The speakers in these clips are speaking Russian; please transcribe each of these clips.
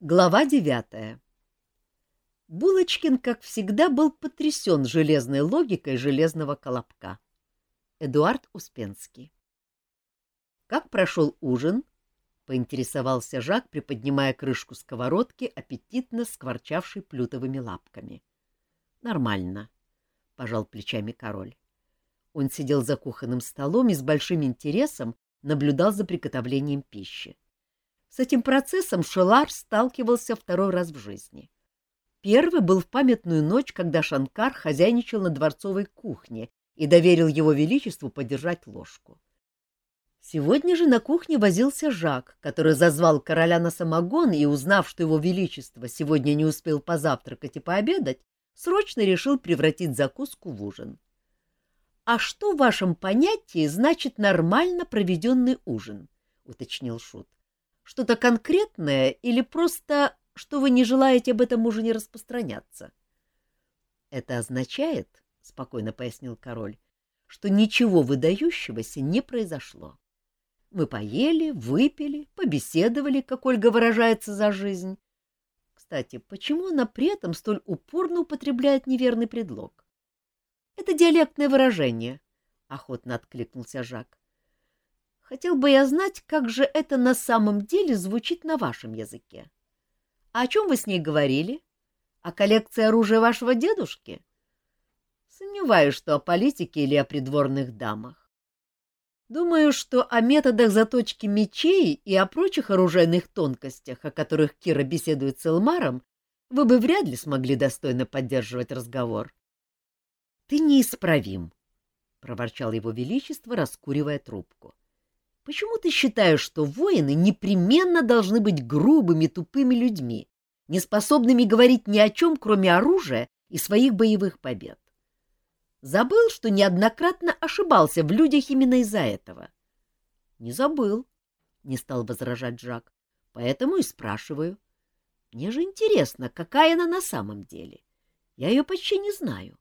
Глава девятая Булочкин, как всегда, был потрясен железной логикой железного колобка. Эдуард Успенский «Как прошел ужин?» — поинтересовался Жак, приподнимая крышку сковородки, аппетитно скворчавшей плютовыми лапками. «Нормально», — пожал плечами король. Он сидел за кухонным столом и с большим интересом наблюдал за приготовлением пищи. С этим процессом Шелар сталкивался второй раз в жизни. Первый был в памятную ночь, когда Шанкар хозяйничал на дворцовой кухне и доверил его величеству подержать ложку. Сегодня же на кухне возился Жак, который зазвал короля на самогон и, узнав, что его величество сегодня не успел позавтракать и пообедать, срочно решил превратить закуску в ужин. — А что в вашем понятии значит нормально проведенный ужин? — уточнил Шут. Что-то конкретное или просто, что вы не желаете об этом уже не распространяться? — Это означает, — спокойно пояснил король, — что ничего выдающегося не произошло. Мы поели, выпили, побеседовали, как Ольга выражается, за жизнь. Кстати, почему она при этом столь упорно употребляет неверный предлог? — Это диалектное выражение, — охотно откликнулся Жак. Хотел бы я знать, как же это на самом деле звучит на вашем языке. А о чем вы с ней говорили? О коллекции оружия вашего дедушки? Сомневаюсь, что о политике или о придворных дамах. Думаю, что о методах заточки мечей и о прочих оружейных тонкостях, о которых Кира беседует с Элмаром, вы бы вряд ли смогли достойно поддерживать разговор. — Ты неисправим, — проворчал его величество, раскуривая трубку. Почему ты считаешь, что воины непременно должны быть грубыми, тупыми людьми, неспособными говорить ни о чем, кроме оружия и своих боевых побед? Забыл, что неоднократно ошибался в людях именно из-за этого? — Не забыл, — не стал возражать Джак, — поэтому и спрашиваю. Мне же интересно, какая она на самом деле. Я ее почти не знаю.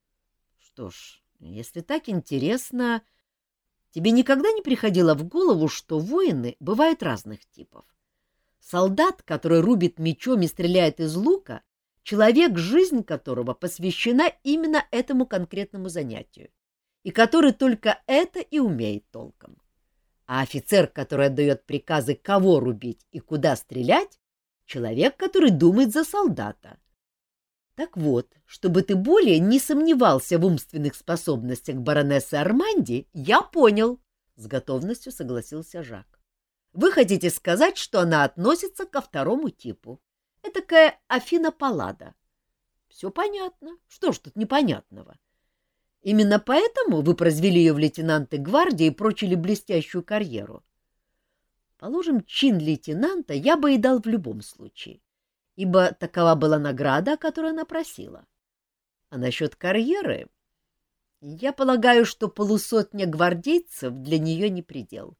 — Что ж, если так интересно... Тебе никогда не приходило в голову, что воины бывают разных типов? Солдат, который рубит мечом и стреляет из лука, человек, жизнь которого посвящена именно этому конкретному занятию, и который только это и умеет толком. А офицер, который отдает приказы, кого рубить и куда стрелять, человек, который думает за солдата. Так вот, чтобы ты более не сомневался в умственных способностях баронессы Арманди, я понял, — с готовностью согласился Жак. Вы хотите сказать, что она относится ко второму типу. Этакая Афина Паллада. Все понятно. Что ж тут непонятного? Именно поэтому вы произвели ее в лейтенанты гвардии и прочили блестящую карьеру. Положим, чин лейтенанта я бы и дал в любом случае ибо такова была награда, о которой она просила. А насчет карьеры... Я полагаю, что полусотня гвардейцев для нее не предел.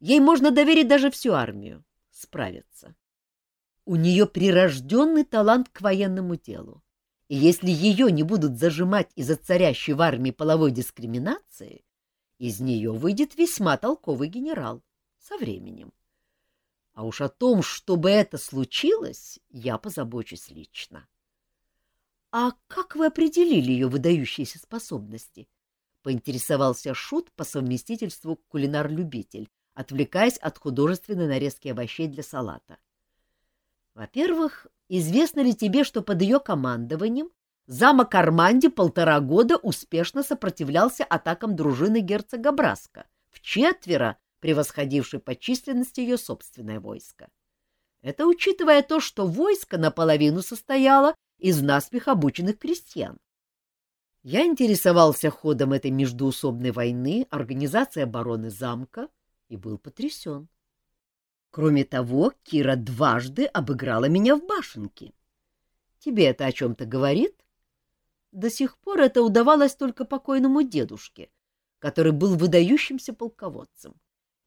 Ей можно доверить даже всю армию. Справиться. У нее прирожденный талант к военному делу. И если ее не будут зажимать из-за царящей в армии половой дискриминации, из нее выйдет весьма толковый генерал со временем. А уж о том, чтобы это случилось, я позабочусь лично. — А как вы определили ее выдающиеся способности? — поинтересовался Шут по совместительству кулинар-любитель, отвлекаясь от художественной нарезки овощей для салата. — Во-первых, известно ли тебе, что под ее командованием замок Арманди полтора года успешно сопротивлялся атакам дружины герцога Браска, в четверо превосходивший по численности ее собственное войско. Это учитывая то, что войско наполовину состояло из наспех обученных крестьян. Я интересовался ходом этой междуусобной войны, организацией обороны замка и был потрясен. Кроме того, Кира дважды обыграла меня в башенке. Тебе это о чем-то говорит? До сих пор это удавалось только покойному дедушке, который был выдающимся полководцем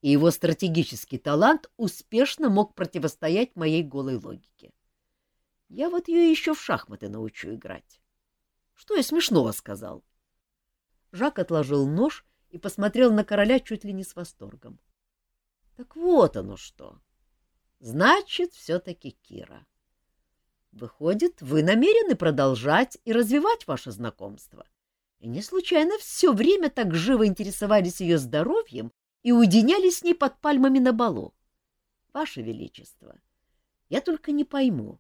и его стратегический талант успешно мог противостоять моей голой логике. Я вот ее еще в шахматы научу играть. Что я смешного сказал? Жак отложил нож и посмотрел на короля чуть ли не с восторгом. Так вот оно что. Значит, все-таки Кира. Выходит, вы намерены продолжать и развивать ваше знакомство. И не случайно все время так живо интересовались ее здоровьем и уединялись с ней под пальмами на балу. Ваше Величество, я только не пойму,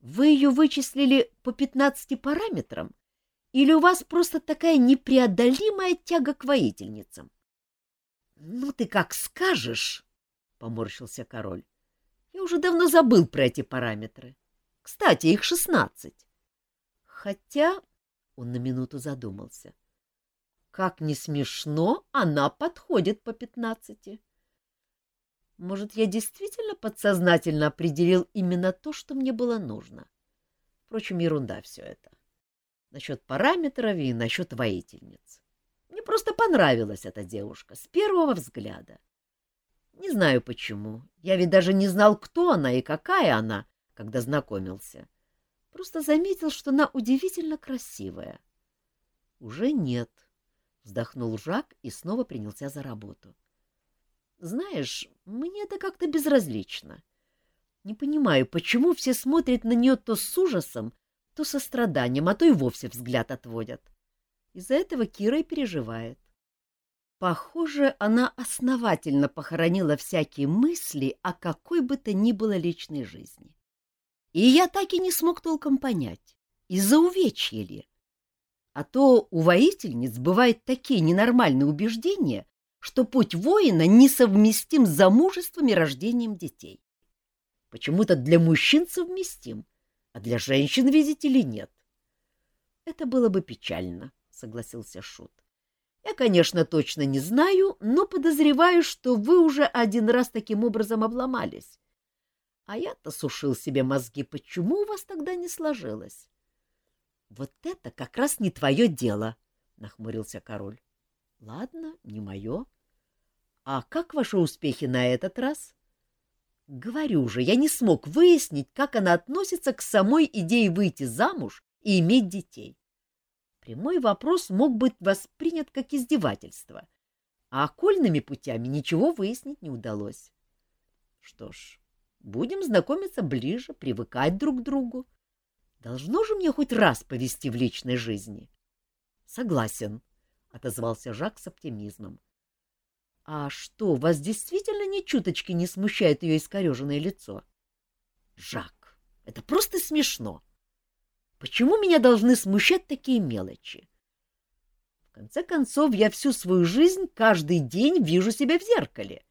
вы ее вычислили по пятнадцати параметрам или у вас просто такая непреодолимая тяга к воительницам? — Ну ты как скажешь, — поморщился король. — Я уже давно забыл про эти параметры. Кстати, их шестнадцать. Хотя... Он на минуту задумался. Как не смешно, она подходит по пятнадцати. Может, я действительно подсознательно определил именно то, что мне было нужно. Впрочем, ерунда все это. Насчет параметров и насчет воительниц. Мне просто понравилась эта девушка с первого взгляда. Не знаю почему. Я ведь даже не знал, кто она и какая она, когда знакомился. Просто заметил, что она удивительно красивая. — Уже нет, — вздохнул Жак и снова принялся за работу. — Знаешь, мне это как-то безразлично. Не понимаю, почему все смотрят на нее то с ужасом, то со страданием, а то и вовсе взгляд отводят. Из-за этого Кира и переживает. Похоже, она основательно похоронила всякие мысли о какой бы то ни было личной жизни. И я так и не смог толком понять, из-за увечья ли. А то у воительниц бывают такие ненормальные убеждения, что путь воина несовместим с замужеством и рождением детей. Почему-то для мужчин совместим, а для женщин, видите ли, нет. Это было бы печально, согласился Шут. Я, конечно, точно не знаю, но подозреваю, что вы уже один раз таким образом обломались. А я-то сушил себе мозги, почему у вас тогда не сложилось? — Вот это как раз не твое дело, — нахмурился король. — Ладно, не мое. А как ваши успехи на этот раз? — Говорю же, я не смог выяснить, как она относится к самой идее выйти замуж и иметь детей. Прямой вопрос мог быть воспринят как издевательство, а окольными путями ничего выяснить не удалось. Что ж, Будем знакомиться ближе, привыкать друг к другу. Должно же мне хоть раз повести в личной жизни. — Согласен, — отозвался Жак с оптимизмом. — А что, вас действительно ни чуточки не смущает ее искореженное лицо? — Жак, это просто смешно. Почему меня должны смущать такие мелочи? В конце концов, я всю свою жизнь каждый день вижу себя в зеркале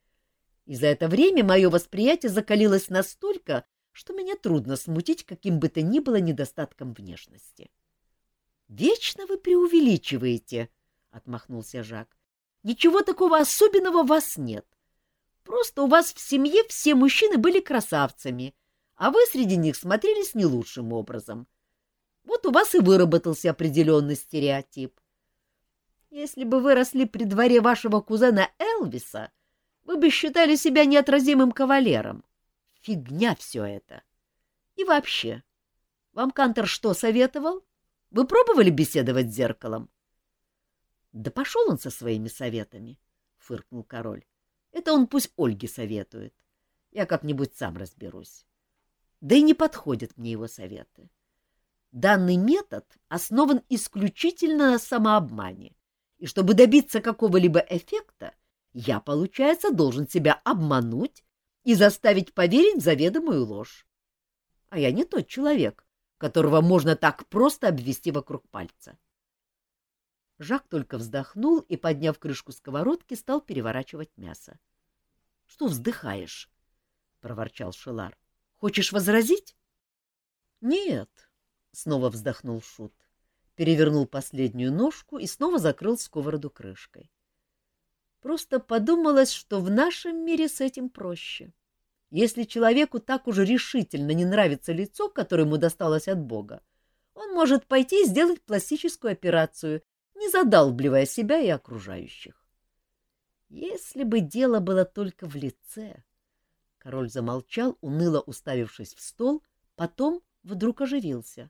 и за это время мое восприятие закалилось настолько, что меня трудно смутить каким бы то ни было недостатком внешности. — Вечно вы преувеличиваете, — отмахнулся Жак. — Ничего такого особенного у вас нет. Просто у вас в семье все мужчины были красавцами, а вы среди них смотрелись не лучшим образом. Вот у вас и выработался определенный стереотип. Если бы вы росли при дворе вашего кузена Элвиса, вы бы считали себя неотразимым кавалером. Фигня все это. И вообще, вам Кантор что советовал? Вы пробовали беседовать с зеркалом? — Да пошел он со своими советами, — фыркнул король. — Это он пусть Ольге советует. Я как-нибудь сам разберусь. Да и не подходят мне его советы. Данный метод основан исключительно на самообмане, и чтобы добиться какого-либо эффекта, я, получается, должен себя обмануть и заставить поверить заведомую ложь. А я не тот человек, которого можно так просто обвести вокруг пальца. Жак только вздохнул и, подняв крышку сковородки, стал переворачивать мясо. — Что вздыхаешь? — проворчал Шелар. — Хочешь возразить? — Нет, — снова вздохнул Шут, перевернул последнюю ножку и снова закрыл сковороду крышкой. Просто подумалось, что в нашем мире с этим проще. Если человеку так уже решительно не нравится лицо, которое ему досталось от Бога, он может пойти и сделать пластическую операцию, не задалбливая себя и окружающих. Если бы дело было только в лице... Король замолчал, уныло уставившись в стол, потом вдруг оживился.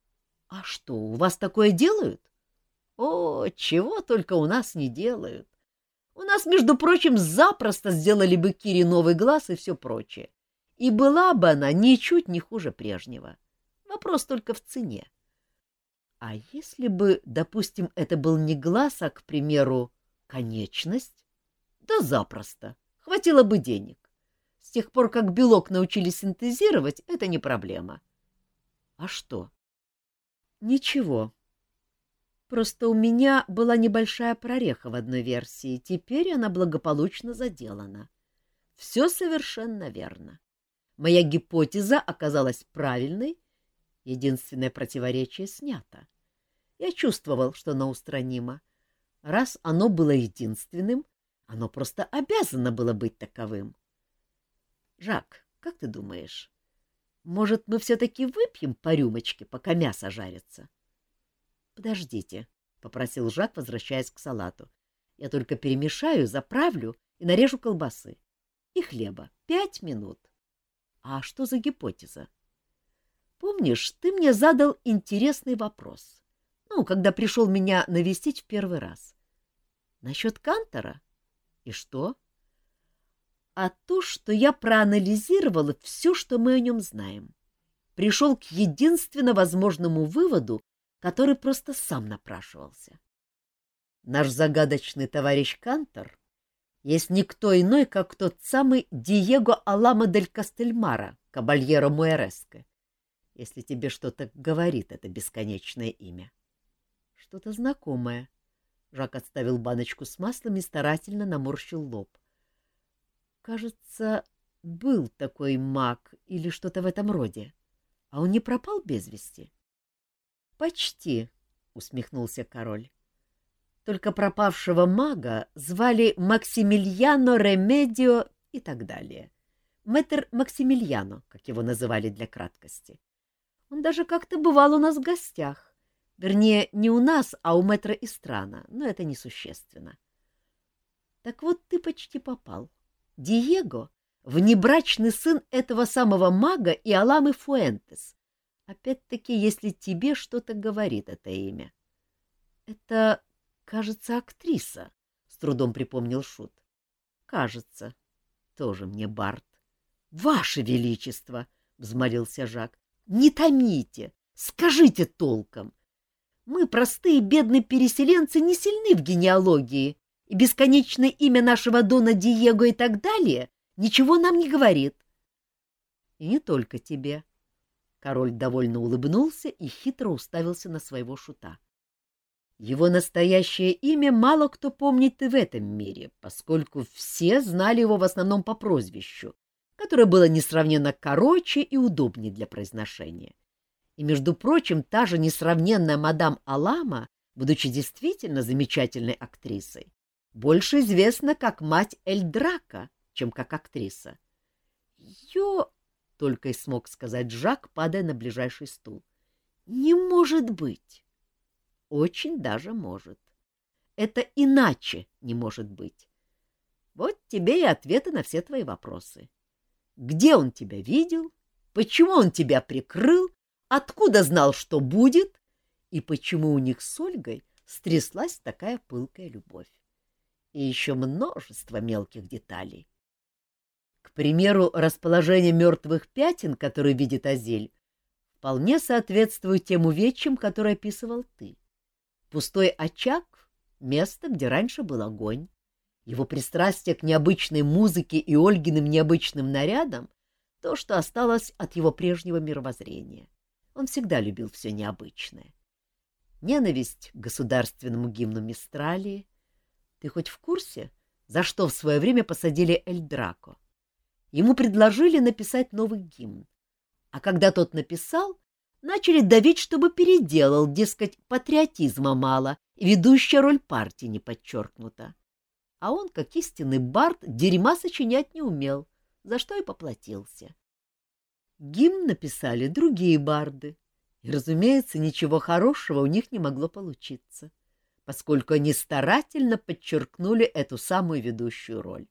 — А что, у вас такое делают? — О, чего только у нас не делают! У нас, между прочим, запросто сделали бы Кире новый глаз и все прочее. и была бы она ничуть не хуже прежнего. Вопрос только в цене. А если бы, допустим, это был не глаз, а, к примеру, конечность? Да запросто. Хватило бы денег. С тех пор, как белок научились синтезировать, это не проблема. А что? Ничего. Просто у меня была небольшая прореха в одной версии. Теперь она благополучно заделана. Все совершенно верно. Моя гипотеза оказалась правильной, единственное противоречие снято. Я чувствовал, что оно устранимо. Раз оно было единственным, оно просто обязано было быть таковым. Жак, как ты думаешь, может, мы все-таки выпьем по рюмочке, пока мясо жарится? — Подождите, — попросил Жак, возвращаясь к салату. — Я только перемешаю, заправлю и нарежу колбасы. И хлеба. Пять минут. А что за гипотеза? Помнишь, ты мне задал интересный вопрос. Ну, когда пришел меня навестить в первый раз. Насчет Кантора? И что? — а то, что я проанализировала все, что мы о нем знаем. Пришел к единственно возможному выводу, который просто сам напрашивался. Наш загадочный товарищ Кантор есть никто иной, как тот самый Диего Алама дель Кастельмара, кабальеро Муэреско, если тебе что-то говорит это бесконечное имя. Что-то знакомое. Жак отставил баночку с маслом и старательно наморщил лоб. Кажется, был такой маг или что-то в этом роде. А он не пропал без вести? — Почти, — усмехнулся король. Только пропавшего мага звали Максимилиано Ремедио и так далее. Мэтр Максимилиано, как его называли для краткости. Он даже как-то бывал у нас в гостях. Вернее, не у нас, а у мэтра Истрана, но это несущественно. Так вот ты почти попал. Диего — внебрачный сын этого самого мага и Аламы Фуэнтес. Опять-таки, если тебе что-то говорит это имя. — Это, кажется, актриса, — с трудом припомнил Шут. — Кажется. Тоже мне Барт. — Ваше Величество! — взмолился Жак. — Не томите! Скажите толком! Мы, простые бедные переселенцы, не сильны в генеалогии и бесконечное имя нашего Дона Диего и так далее ничего нам не говорит. — И не только тебе. Король довольно улыбнулся и хитро уставился на своего шута. Его настоящее имя мало кто помнит и в этом мире, поскольку все знали его в основном по прозвищу, которое было несравненно короче и удобнее для произношения. И, между прочим, та же несравненная мадам Алама, будучи действительно замечательной актрисой, больше известна как мать Эльдрака, чем как актриса. Ее, только и смог сказать Жак, падая на ближайший стул. Не может быть. Очень даже может. Это иначе не может быть. Вот тебе и ответы на все твои вопросы. Где он тебя видел? Почему он тебя прикрыл? Откуда знал, что будет? И почему у них с Ольгой стряслась такая пылкая любовь? и еще множество мелких деталей. К примеру, расположение мертвых пятен, которые видит Азель, вполне соответствует тем увечьям, которые описывал ты. Пустой очаг — место, где раньше был огонь. Его пристрастие к необычной музыке и Ольгиным необычным нарядам — то, что осталось от его прежнего мировоззрения. Он всегда любил все необычное. Ненависть к государственному гимну Мистралии — ты хоть в курсе, за что в свое время посадили Эль Драко? Ему предложили написать новый гимн. А когда тот написал, начали давить, чтобы переделал, дескать, патриотизма мало, ведущая роль партии не подчеркнута. А он, как истинный бард, дерьма сочинять не умел, за что и поплатился. Гимн написали другие барды, и, разумеется, ничего хорошего у них не могло получиться поскольку они старательно подчеркнули эту самую ведущую роль.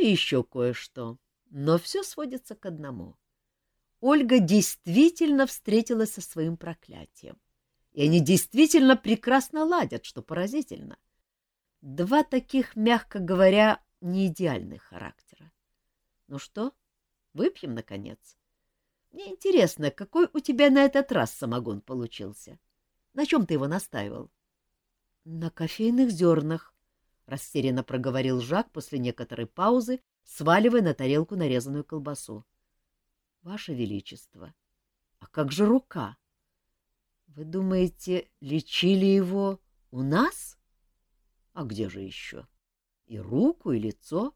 И еще кое-что, но все сводится к одному. Ольга действительно встретилась со своим проклятием, и они действительно прекрасно ладят, что поразительно. Два таких, мягко говоря, неидеальных характера. Ну что, Выпьем, наконец. Мне интересно, какой у тебя на этот раз самогон получился? На чем ты его настаивал? — На кофейных зернах, — растерянно проговорил Жак после некоторой паузы, сваливая на тарелку нарезанную колбасу. — Ваше Величество, а как же рука? Вы думаете, лечили его у нас? А где же еще? И руку, и лицо.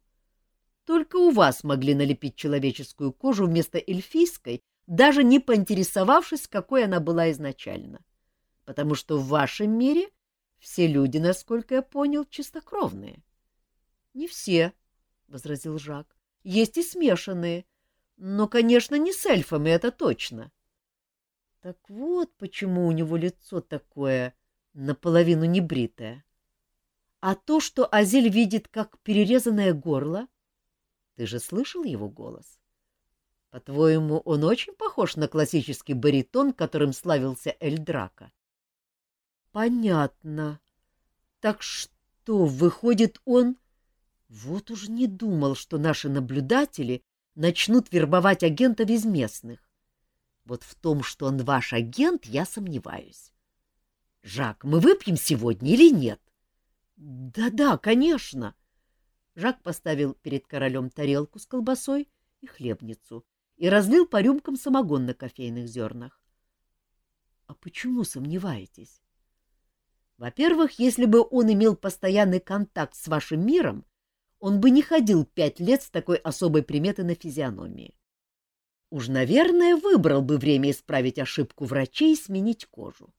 Только у вас могли налепить человеческую кожу вместо эльфийской, даже не поинтересовавшись, какой она была изначально. Потому что в вашем мире все люди, насколько я понял, чистокровные. — Не все, — возразил Жак. — Есть и смешанные. Но, конечно, не с эльфами, это точно. Так вот почему у него лицо такое наполовину небритое. А то, что Азель видит как перерезанное горло, ты же слышал его голос? По-твоему, он очень похож на классический баритон, которым славился Эль Драка? Понятно. Так что, выходит, он... Вот уж не думал, что наши наблюдатели начнут вербовать агентов из местных. Вот в том, что он ваш агент, я сомневаюсь. Жак, мы выпьем сегодня или нет? Да-да, конечно. Жак поставил перед королем тарелку с колбасой и хлебницу и разлил по рюмкам самогон на кофейных зернах. — А почему сомневаетесь? Во-первых, если бы он имел постоянный контакт с вашим миром, он бы не ходил пять лет с такой особой приметой на физиономии. Уж, наверное, выбрал бы время исправить ошибку врачей и сменить кожу.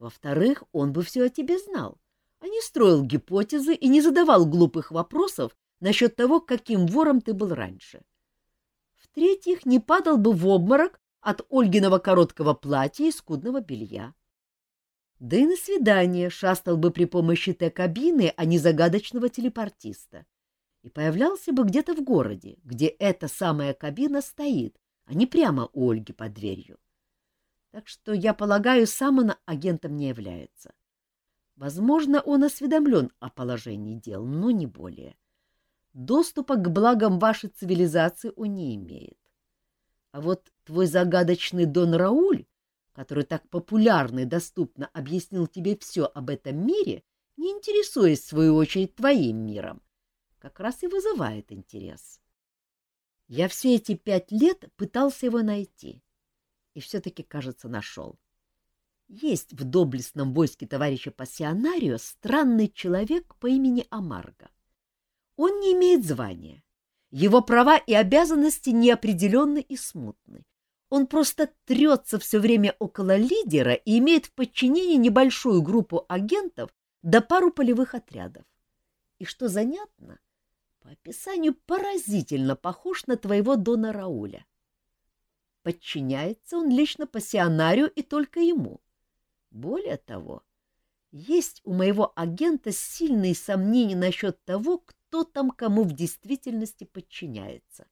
Во-вторых, он бы все о тебе знал, а не строил гипотезы и не задавал глупых вопросов насчет того, каким вором ты был раньше. В-третьих, не падал бы в обморок от Ольгиного короткого платья и скудного белья. Да и на свидание шастал бы при помощи Т-кабины, а не загадочного телепортиста. И появлялся бы где-то в городе, где эта самая кабина стоит, а не прямо у Ольги под дверью. Так что, я полагаю, сам он агентом не является. Возможно, он осведомлен о положении дел, но не более. Доступа к благам вашей цивилизации он не имеет. А вот твой загадочный Дон Рауль который так популярно и доступно объяснил тебе все об этом мире, не интересуясь, в свою очередь, твоим миром, как раз и вызывает интерес. Я все эти пять лет пытался его найти, и все-таки, кажется, нашел. Есть в доблестном войске товарища Пассионарио странный человек по имени Амарго. Он не имеет звания. Его права и обязанности неопределенны и смутны. Он просто трется все время около лидера и имеет в подчинении небольшую группу агентов да пару полевых отрядов. И что занятно, по описанию поразительно похож на твоего Дона Рауля. Подчиняется он лично пассионарию и только ему. Более того, есть у моего агента сильные сомнения насчет того, кто там кому в действительности подчиняется.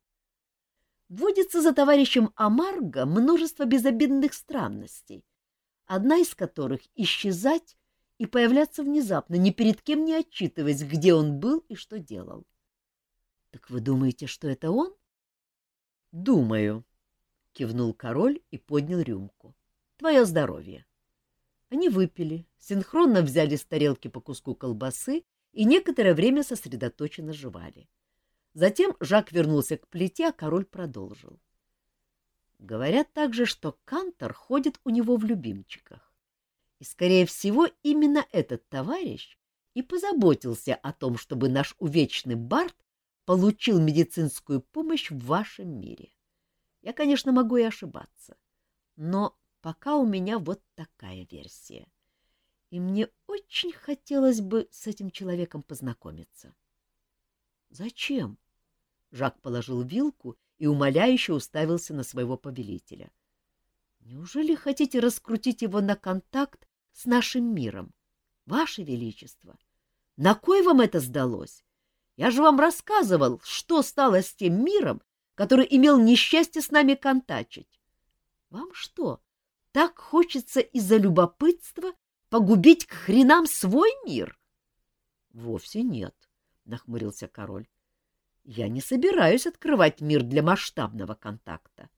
Водится за товарищем Амарго множество безобидных странностей, одна из которых — исчезать и появляться внезапно, ни перед кем не отчитываясь, где он был и что делал. — Так вы думаете, что это он? — Думаю, — кивнул король и поднял рюмку. — Твое здоровье. Они выпили, синхронно взяли с тарелки по куску колбасы и некоторое время сосредоточенно жевали. — Затем Жак вернулся к плите, а король продолжил. Говорят также, что Кантор ходит у него в любимчиках. И, скорее всего, именно этот товарищ и позаботился о том, чтобы наш увечный Барт получил медицинскую помощь в вашем мире. Я, конечно, могу и ошибаться, но пока у меня вот такая версия. И мне очень хотелось бы с этим человеком познакомиться. — Зачем? Жак положил вилку и умоляюще уставился на своего повелителя. Неужели хотите раскрутить его на контакт с нашим миром? Ваше Величество, на кой вам это сдалось? Я же вам рассказывал, что стало с тем миром, который имел несчастье с нами контачить. Вам что, так хочется из-за любопытства погубить к хренам свой мир? — Вовсе нет, — нахмурился король. Я не собираюсь открывать мир для масштабного контакта.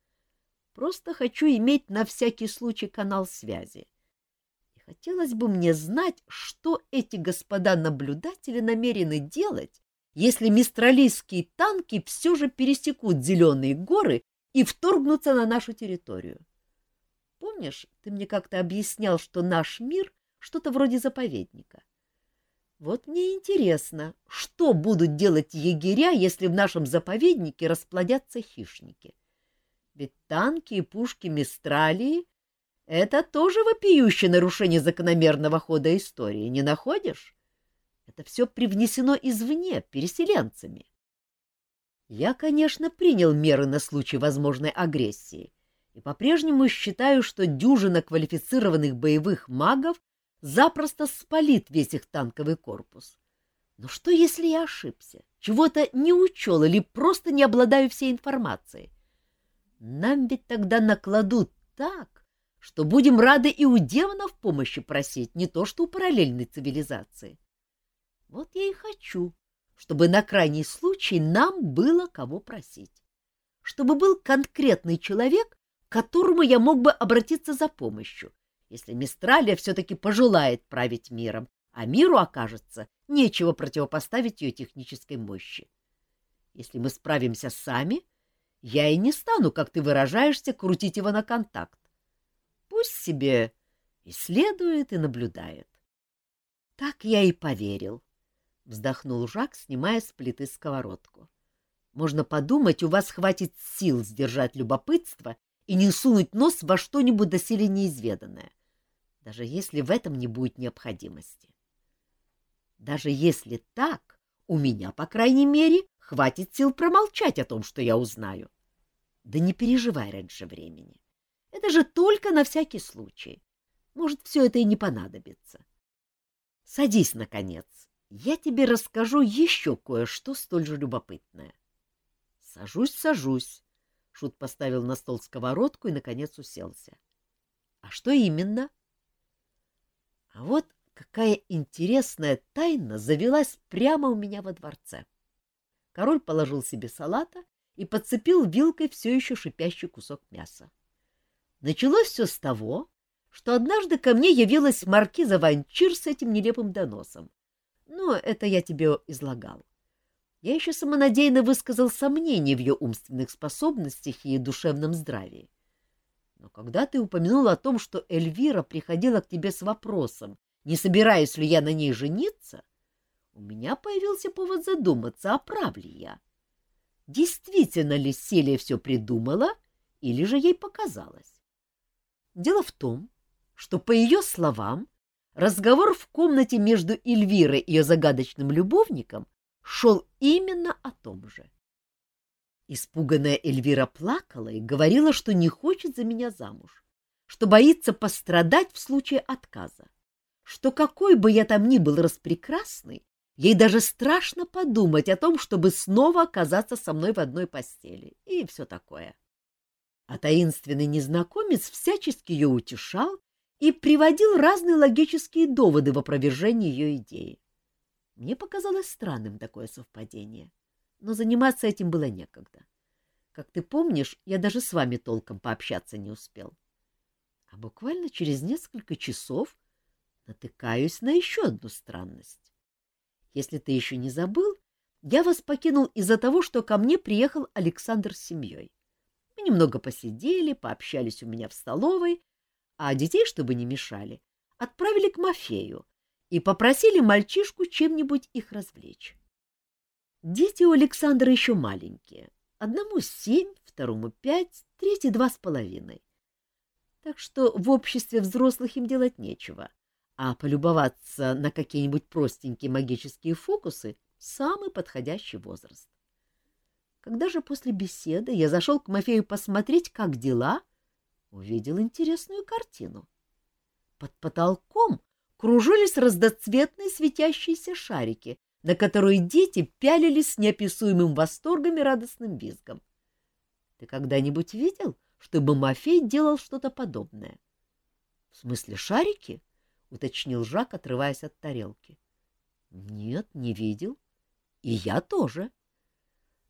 Просто хочу иметь на всякий случай канал связи. И хотелось бы мне знать, что эти господа-наблюдатели намерены делать, если мистралийские танки все же пересекут зеленые горы и вторгнутся на нашу территорию. Помнишь, ты мне как-то объяснял, что наш мир — что-то вроде заповедника? Вот мне интересно, что будут делать егеря, если в нашем заповеднике расплодятся хищники? Ведь танки и пушки Мистралии — это тоже вопиющее нарушение закономерного хода истории, не находишь? Это все привнесено извне, переселенцами. Я, конечно, принял меры на случай возможной агрессии и по-прежнему считаю, что дюжина квалифицированных боевых магов запросто спалит весь их танковый корпус. Но что, если я ошибся, чего-то не учел или просто не обладаю всей информацией? Нам ведь тогда накладут так, что будем рады и у демонов помощи просить, не то что у параллельной цивилизации. Вот я и хочу, чтобы на крайний случай нам было кого просить. Чтобы был конкретный человек, к которому я мог бы обратиться за помощью, если Мистралия все-таки пожелает править миром, а миру окажется нечего противопоставить ее технической мощи. Если мы справимся сами, я и не стану, как ты выражаешься, крутить его на контакт. Пусть себе исследует и наблюдает. Так я и поверил, — вздохнул Жак, снимая с плиты сковородку. Можно подумать, у вас хватит сил сдержать любопытство и не сунуть нос во что-нибудь доселе неизведанное даже если в этом не будет необходимости. Даже если так, у меня, по крайней мере, хватит сил промолчать о том, что я узнаю. Да не переживай раньше времени. Это же только на всякий случай. Может, все это и не понадобится. Садись, наконец. Я тебе расскажу еще кое-что столь же любопытное. Сажусь, сажусь. Шут поставил на стол сковородку и, наконец, уселся. — А что именно? — а вот какая интересная тайна завелась прямо у меня во дворце. Король положил себе салата и подцепил вилкой все еще шипящий кусок мяса. Началось все с того, что однажды ко мне явилась маркиза Ванчир с этим нелепым доносом. Но это я тебе излагал. Я еще самонадеянно высказал сомнения в ее умственных способностях и душевном здравии. Но когда ты упомянул о том, что Эльвира приходила к тебе с вопросом, не собираюсь ли я на ней жениться, у меня появился повод задуматься, а прав ли я. Действительно ли Селия все придумала, или же ей показалось? Дело в том, что, по ее словам, разговор в комнате между Эльвирой и ее загадочным любовником шел именно о том же. Испуганная Эльвира плакала и говорила, что не хочет за меня замуж, что боится пострадать в случае отказа, что какой бы я там ни был распрекрасный, ей даже страшно подумать о том, чтобы снова оказаться со мной в одной постели и все такое. А таинственный незнакомец всячески ее утешал и приводил разные логические доводы в опровержении ее идеи. Мне показалось странным такое совпадение но заниматься этим было некогда. Как ты помнишь, я даже с вами толком пообщаться не успел. А буквально через несколько часов натыкаюсь на еще одну странность. Если ты еще не забыл, я вас покинул из-за того, что ко мне приехал Александр с семьей. Мы немного посидели, пообщались у меня в столовой, а детей, чтобы не мешали, отправили к Мафею и попросили мальчишку чем-нибудь их развлечь. Дети у Александра еще маленькие. Одному семь, второму пять, третий два с половиной. Так что в обществе взрослых им делать нечего, а полюбоваться на какие-нибудь простенькие магические фокусы — самый подходящий возраст. Когда же после беседы я зашел к Мафею посмотреть, как дела, увидел интересную картину. Под потолком кружились разноцветные светящиеся шарики, на которую дети пялились с неописуемым восторгом и радостным визгом. Ты когда-нибудь видел, чтобы Мафей делал что-то подобное? — В смысле шарики? — уточнил Жак, отрываясь от тарелки. — Нет, не видел. И я тоже.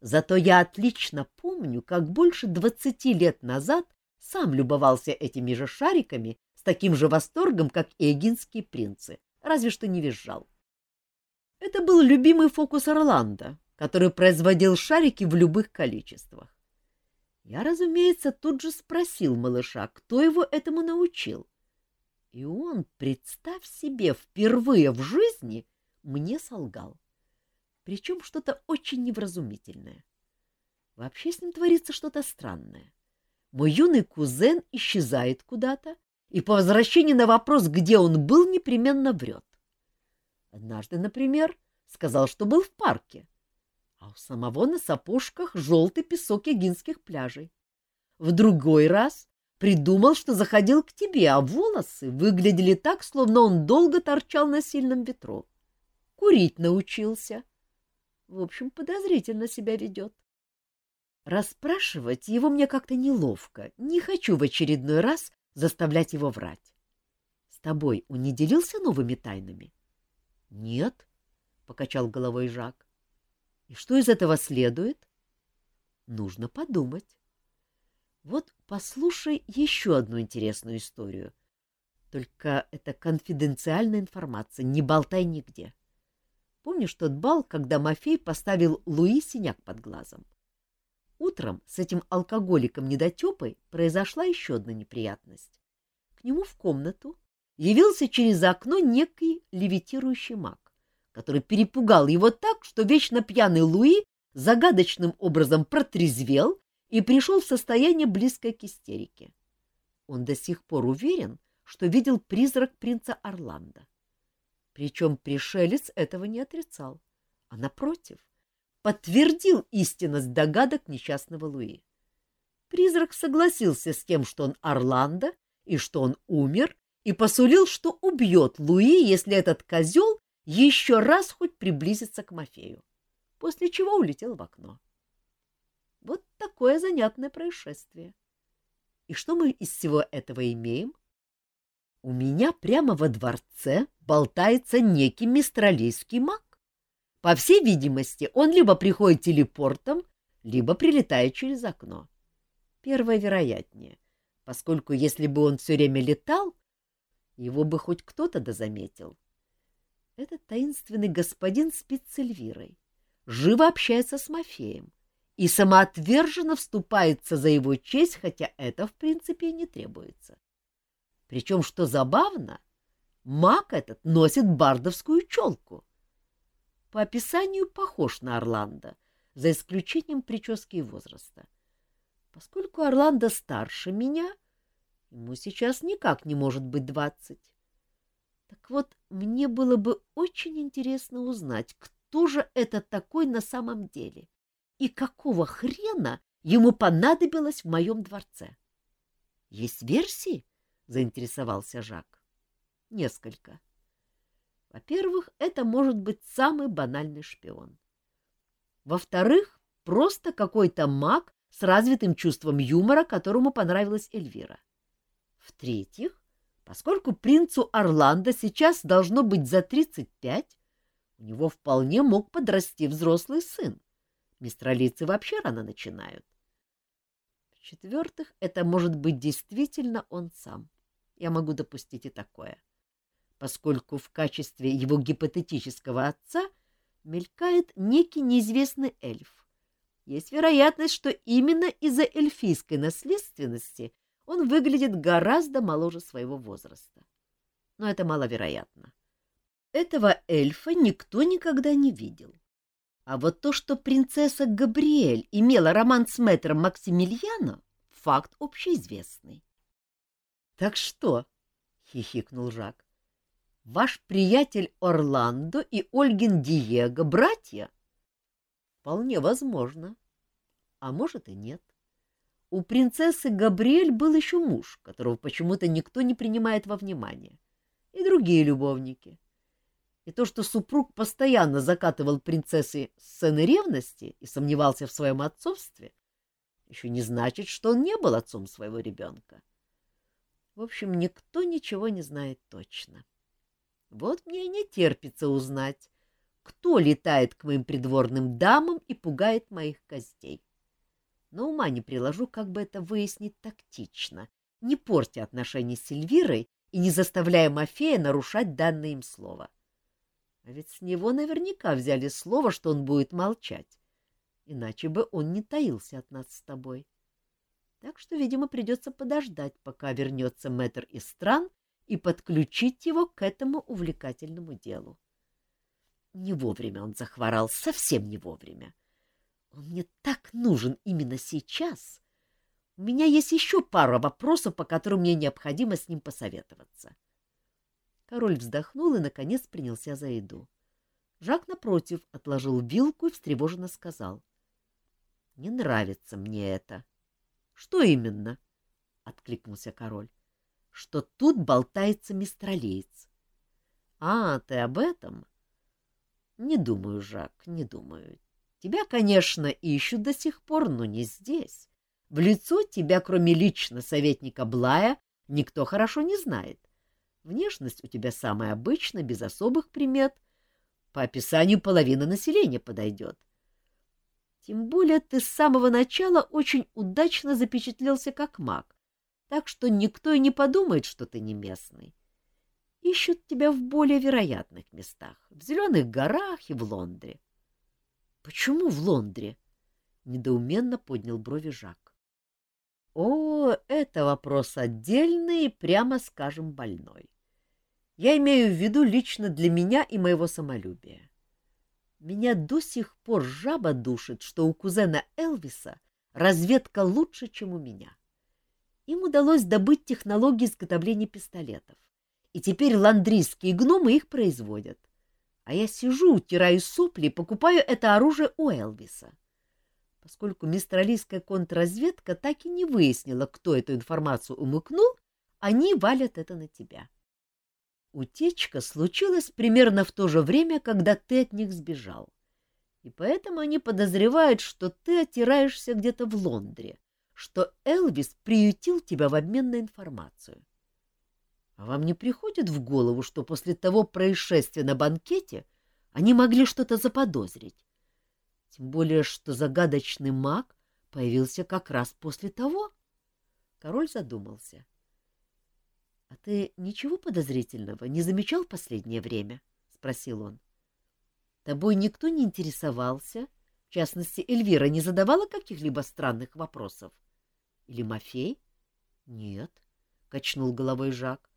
Зато я отлично помню, как больше двадцати лет назад сам любовался этими же шариками с таким же восторгом, как эгинские принцы, разве что не визжал. Это был любимый фокус Орландо, который производил шарики в любых количествах. Я, разумеется, тут же спросил малыша, кто его этому научил. И он, представь себе, впервые в жизни мне солгал. Причем что-то очень невразумительное. Вообще с ним творится что-то странное. Мой юный кузен исчезает куда-то, и по возвращении на вопрос, где он был, непременно врет. Однажды, например, сказал, что был в парке, а у самого на сапожках желтый песок егинских пляжей. В другой раз придумал, что заходил к тебе, а волосы выглядели так, словно он долго торчал на сильном ветру. Курить научился. В общем, подозрительно себя ведет. Расспрашивать его мне как-то неловко. Не хочу в очередной раз заставлять его врать. С тобой он не делился новыми тайнами? — Нет, — покачал головой Жак. — И что из этого следует? — Нужно подумать. Вот послушай еще одну интересную историю. Только это конфиденциальная информация, не болтай нигде. Помнишь тот бал, когда Мафей поставил Луи синяк под глазом? Утром с этим алкоголиком-недотепой произошла еще одна неприятность. К нему в комнату явился через окно некий левитирующий маг, который перепугал его так, что вечно пьяный Луи загадочным образом протрезвел и пришел в состояние близкое к истерике. Он до сих пор уверен, что видел призрак принца Орландо. Причем пришелец этого не отрицал, а, напротив, подтвердил истинность догадок несчастного Луи. Призрак согласился с тем, что он Орландо и что он умер, и посулил, что убьет Луи, если этот козел еще раз хоть приблизится к Мафею, после чего улетел в окно. Вот такое занятное происшествие. И что мы из всего этого имеем? У меня прямо во дворце болтается некий мистралийский маг. По всей видимости, он либо приходит телепортом, либо прилетает через окно. Первое вероятнее, поскольку если бы он все время летал, его бы хоть кто-то да заметил. Этот таинственный господин спит с Эльвирой, живо общается с Мафеем и самоотверженно вступается за его честь, хотя это, в принципе, и не требуется. Причем, что забавно, маг этот носит бардовскую челку — по описанию похож на Орландо, за исключением прически и возраста. Поскольку Орландо старше меня, ему сейчас никак не может быть двадцать. Так вот, мне было бы очень интересно узнать, кто же это такой на самом деле и какого хрена ему понадобилось в моем дворце. — Есть версии? — заинтересовался Жак. — Несколько. Во-первых, это может быть самый банальный шпион. Во-вторых, просто какой-то маг с развитым чувством юмора, которому понравилась Эльвира. В-третьих, поскольку принцу Орландо сейчас должно быть за 35, у него вполне мог подрасти взрослый сын. Мистралийцы вообще рано начинают. В-четвертых, это может быть действительно он сам. Я могу допустить и такое поскольку в качестве его гипотетического отца мелькает некий неизвестный эльф. Есть вероятность, что именно из-за эльфийской наследственности он выглядит гораздо моложе своего возраста. Но это маловероятно. Этого эльфа никто никогда не видел. А вот то, что принцесса Габриэль имела роман с мэтром Максимилиано, факт общеизвестный. — Так что? — хихикнул Жак. Ваш приятель Орландо и Ольгин Диего — братья? Вполне возможно. А может и нет. У принцессы Габриэль был еще муж, которого почему-то никто не принимает во внимание, и другие любовники. И то, что супруг постоянно закатывал принцессе сцены ревности и сомневался в своем отцовстве, еще не значит, что он не был отцом своего ребенка. В общем, никто ничего не знает точно. — вот мне и не терпится узнать, кто летает к моим придворным дамам и пугает моих гостей. Но ума не приложу, как бы это выяснить тактично, не портя отношения с Эльвирой и не заставляя Мафея нарушать данное им слово. А ведь с него наверняка взяли слово, что он будет молчать. Иначе бы он не таился от нас с тобой. Так что, видимо, придется подождать, пока вернется мэтр из стран, и подключить его к этому увлекательному делу. Не вовремя он захворал, совсем не вовремя. Он мне так нужен именно сейчас. У меня есть еще пара вопросов, по которым мне необходимо с ним посоветоваться. Король вздохнул и, наконец, принялся за еду. Жак, напротив, отложил вилку и встревоженно сказал. — Не нравится мне это. — Что именно? — откликнулся король. — Что тут болтается мистралеец. — А, ты об этом? — Не думаю, Жак, не думаю. Тебя, конечно, ищут до сих пор, но не здесь. В лицо тебя, кроме лично советника Блая, никто хорошо не знает. Внешность у тебя самая обычная, без особых примет. По описанию половина населения подойдет. Тем более ты с самого начала очень удачно запечатлелся как маг, так что никто и не подумает, что ты не местный. Ищут тебя в более вероятных местах, в Зеленых горах и в Лондре. — Почему в Лондре? — недоуменно поднял брови Жак. — О, это вопрос отдельный и, прямо скажем, больной. Я имею в виду лично для меня и моего самолюбия. Меня до сих пор жаба душит, что у кузена Элвиса разведка лучше, чем у меня. Им удалось добыть технологии изготовления пистолетов, и теперь ландрийские гномы их производят. А я сижу, утираю сопли покупаю это оружие у Элвиса. Поскольку мистралийская контрразведка так и не выяснила, кто эту информацию умыкнул, они валят это на тебя. — Утечка случилась примерно в то же время, когда ты от них сбежал. И поэтому они подозревают, что ты отираешься где-то в Лондре, что Элвис приютил тебя в обмен на информацию. А вам не приходит в голову, что после того происшествия на банкете они могли что-то заподозрить? Тем более, что загадочный маг появился как раз после того. Король задумался. —— А ты ничего подозрительного не замечал в последнее время? — спросил он. — Тобой никто не интересовался? В частности, Эльвира не задавала каких-либо странных вопросов? Или Мафей? — Нет, — качнул головой Жак.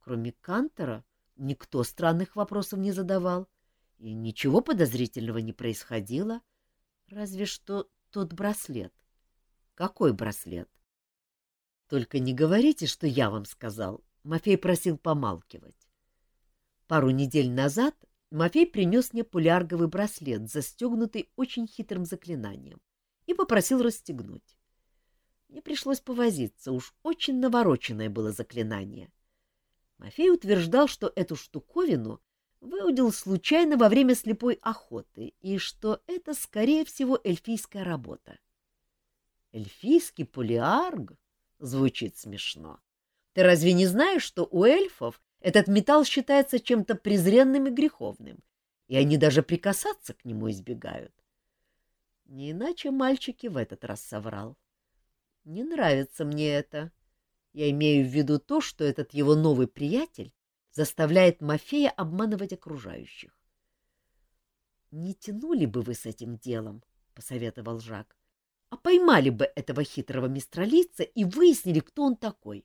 Кроме Кантора никто странных вопросов не задавал, и ничего подозрительного не происходило. Разве что тот браслет. — Какой браслет? Только не говорите, что я вам сказал. Мафей просил помалкивать. Пару недель назад Мафей принес мне пулярговый браслет, застегнутый очень хитрым заклинанием, и попросил расстегнуть. Мне пришлось повозиться, уж очень навороченное было заклинание. Мафей утверждал, что эту штуковину выудил случайно во время слепой охоты, и что это, скорее всего, эльфийская работа. Эльфийский полиарг? Звучит смешно. Ты разве не знаешь, что у эльфов этот металл считается чем-то презренным и греховным, и они даже прикасаться к нему избегают? Не иначе мальчики в этот раз соврал. Не нравится мне это. Я имею в виду то, что этот его новый приятель заставляет Мафея обманывать окружающих. — Не тянули бы вы с этим делом, — посоветовал Жак а поймали бы этого хитрого мистралийца и выяснили, кто он такой.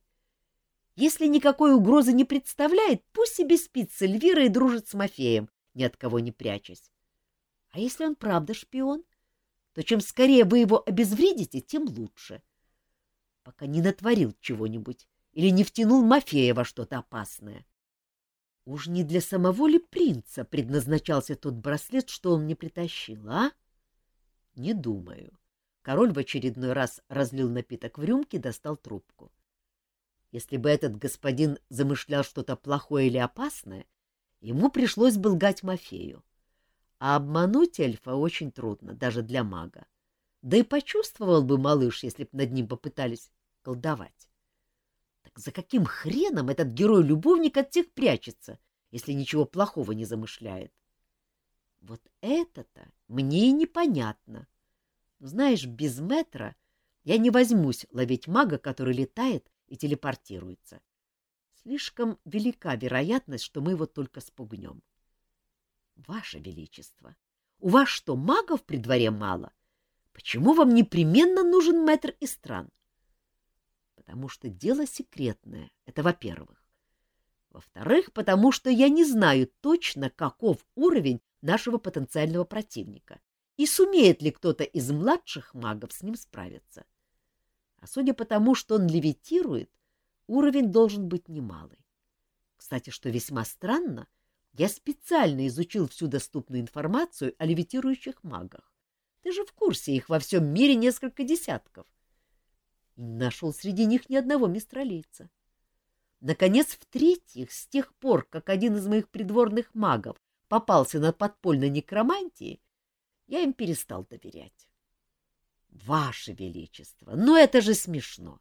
Если никакой угрозы не представляет, пусть себе спит с Эльвирой и дружит с Мафеем, ни от кого не прячась. А если он правда шпион, то чем скорее вы его обезвредите, тем лучше. Пока не натворил чего-нибудь или не втянул Мафея во что-то опасное. Уж не для самого ли принца предназначался тот браслет, что он мне притащил, а? Не думаю. Король в очередной раз разлил напиток в рюмки и достал трубку. Если бы этот господин замышлял что-то плохое или опасное, ему пришлось бы лгать Мафею. А обмануть эльфа очень трудно, даже для мага. Да и почувствовал бы малыш, если б над ним попытались колдовать. Так за каким хреном этот герой-любовник от всех прячется, если ничего плохого не замышляет? Вот это-то мне и непонятно. Знаешь, без метра я не возьмусь ловить мага, который летает и телепортируется. Слишком велика вероятность, что мы его только спугнем. Ваше Величество, у вас что, магов при дворе мало? Почему вам непременно нужен мэтр из стран? Потому что дело секретное, это во-первых. Во-вторых, потому что я не знаю точно, каков уровень нашего потенциального противника и сумеет ли кто-то из младших магов с ним справиться. А судя по тому, что он левитирует, уровень должен быть немалый. Кстати, что весьма странно, я специально изучил всю доступную информацию о левитирующих магах. Ты же в курсе, их во всем мире несколько десятков. Не нашел среди них ни одного мистралийца. Наконец, в-третьих, с тех пор, как один из моих придворных магов попался на подпольной некромантии, я им перестал доверять. Ваше Величество, ну это же смешно.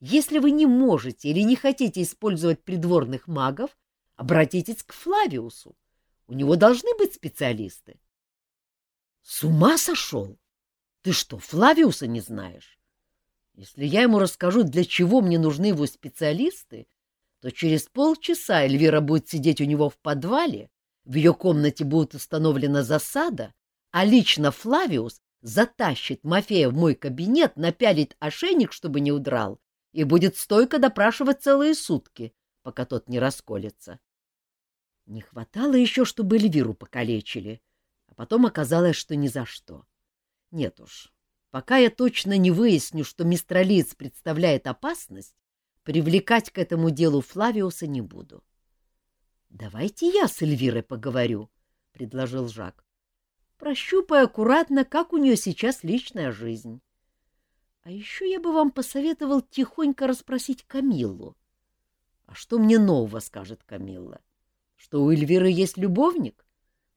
Если вы не можете или не хотите использовать придворных магов, обратитесь к Флавиусу. У него должны быть специалисты. С ума сошел? Ты что, Флавиуса не знаешь? Если я ему расскажу, для чего мне нужны его специалисты, то через полчаса Эльвира будет сидеть у него в подвале, в ее комнате будет установлена засада, а лично Флавиус затащит Мафея в мой кабинет, напялит ошейник, чтобы не удрал, и будет стойко допрашивать целые сутки, пока тот не расколется. Не хватало еще, чтобы Эльвиру покалечили, а потом оказалось, что ни за что. Нет уж, пока я точно не выясню, что мистралиц представляет опасность, привлекать к этому делу Флавиуса не буду. — Давайте я с Эльвирой поговорю, — предложил Жак. — Прощупай аккуратно, как у нее сейчас личная жизнь. А еще я бы вам посоветовал тихонько расспросить Камиллу. А что мне нового скажет Камилла? Что у Эльвиры есть любовник?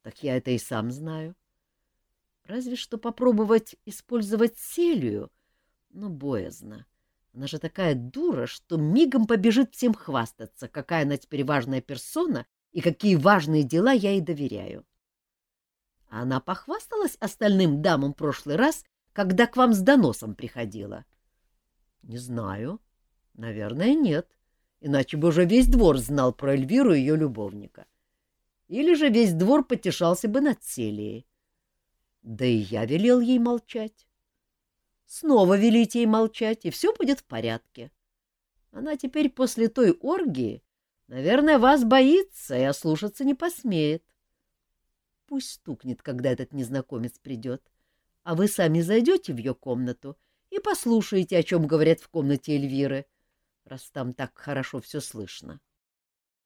Так я это и сам знаю. Разве что попробовать использовать Селию, но боязно. Она же такая дура, что мигом побежит всем хвастаться, какая она теперь важная персона и какие важные дела я ей доверяю. Она похвасталась остальным дамам прошлый раз, когда к вам с доносом приходила? — Не знаю. Наверное, нет. Иначе бы уже весь двор знал про Эльвиру и ее любовника. Или же весь двор потешался бы над Селией. Да и я велел ей молчать. Снова велите ей молчать, и все будет в порядке. Она теперь после той оргии, наверное, вас боится и ослушаться не посмеет. Пусть стукнет, когда этот незнакомец придет а вы сами зайдете в ее комнату и послушаете, о чем говорят в комнате Эльвиры, раз там так хорошо все слышно.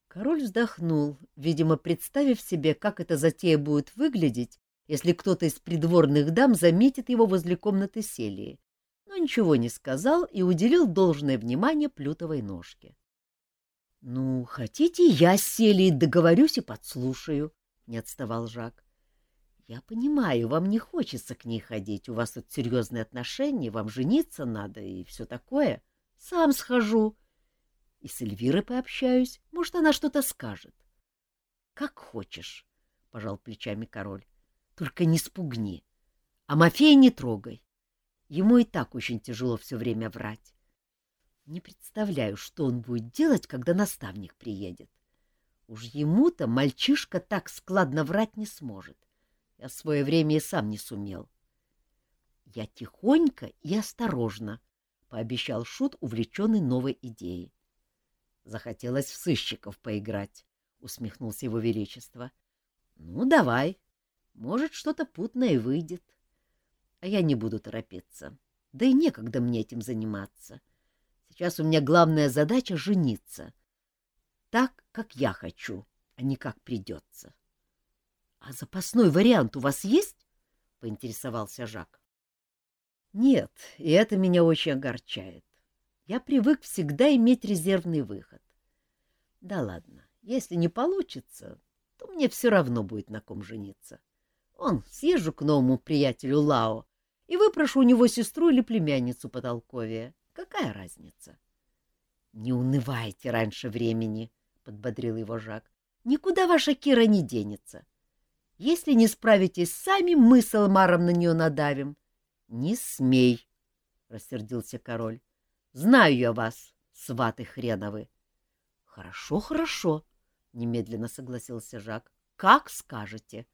Король вздохнул, видимо, представив себе, как эта затея будет выглядеть, если кто-то из придворных дам заметит его возле комнаты Селии, но ничего не сказал и уделил должное внимание плютовой ножке. — Ну, хотите, я с Селией договорюсь и подслушаю, — не отставал Жак. Я понимаю, вам не хочется к ней ходить, у вас тут серьезные отношения, вам жениться надо и все такое. Сам схожу. И с Эльвирой пообщаюсь, может, она что-то скажет. — Как хочешь, — пожал плечами король, — только не спугни. А Мафея не трогай. Ему и так очень тяжело все время врать. Не представляю, что он будет делать, когда наставник приедет. Уж ему-то мальчишка так складно врать не сможет. Я в свое время и сам не сумел. — Я тихонько и осторожно, — пообещал Шут, увлеченный новой идеей. — Захотелось в сыщиков поиграть, — усмехнулся его величество. — Ну, давай. Может, что-то путное выйдет. А я не буду торопиться. Да и некогда мне этим заниматься. Сейчас у меня главная задача — жениться. Так, как я хочу, а не как придется. — А запасной вариант у вас есть? — поинтересовался Жак. — Нет, и это меня очень огорчает. Я привык всегда иметь резервный выход. Да ладно, если не получится, то мне все равно будет на ком жениться. Он, съезжу к новому приятелю Лао и выпрошу у него сестру или племянницу потолковее. Какая разница? — Не унывайте раньше времени, — подбодрил его Жак. — Никуда ваша Кира не денется. — Если не справитесь сами, мы с Элмаром на нее надавим. — Не смей, — рассердился король. — Знаю я вас, сваты хреновы. — Хорошо, хорошо, — немедленно согласился Жак. — Как скажете.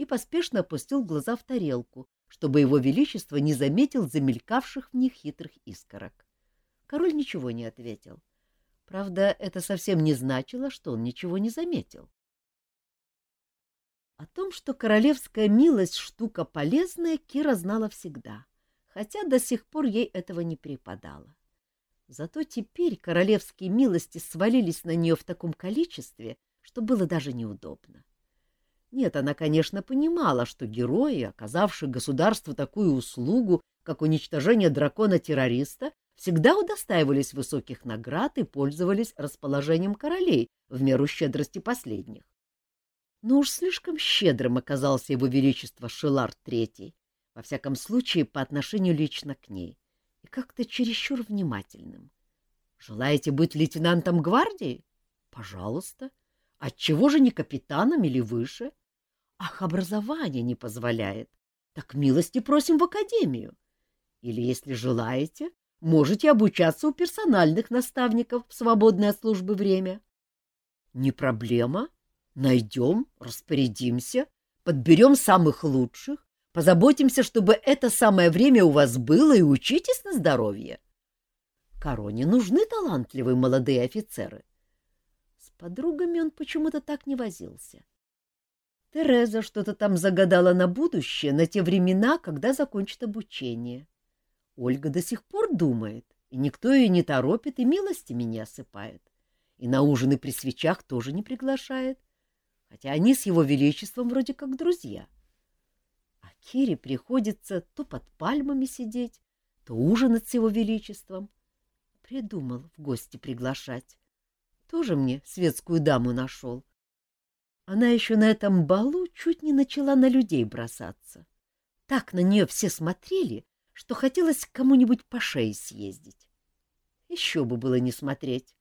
И поспешно опустил глаза в тарелку, чтобы его величество не заметил замелькавших в них хитрых искорок. Король ничего не ответил. Правда, это совсем не значило, что он ничего не заметил. О том, что королевская милость — штука полезная, Кира знала всегда, хотя до сих пор ей этого не преподало. Зато теперь королевские милости свалились на нее в таком количестве, что было даже неудобно. Нет, она, конечно, понимала, что герои, оказавшие государству такую услугу, как уничтожение дракона-террориста, всегда удостаивались высоких наград и пользовались расположением королей в меру щедрости последних. Но уж слишком щедрым оказался его величество Шелар Третий, во всяком случае по отношению лично к ней, и как-то чересчур внимательным. Желаете быть лейтенантом гвардии? Пожалуйста. Отчего же не капитаном или выше? Ах, образование не позволяет. Так милости просим в академию. Или, если желаете, можете обучаться у персональных наставников в свободное от службы время. Не проблема, Найдем, распорядимся, подберем самых лучших, позаботимся, чтобы это самое время у вас было, и учитесь на здоровье. Короне нужны талантливые молодые офицеры. С подругами он почему-то так не возился. Тереза что-то там загадала на будущее, на те времена, когда закончит обучение. Ольга до сих пор думает, и никто ее не торопит и милостями не осыпает. И на ужины при свечах тоже не приглашает хотя они с его величеством вроде как друзья. А Кире приходится то под пальмами сидеть, то ужинать с его величеством. Придумал в гости приглашать. Тоже мне светскую даму нашел. Она еще на этом балу чуть не начала на людей бросаться. Так на нее все смотрели, что хотелось кому-нибудь по шее съездить. Еще бы было не смотреть.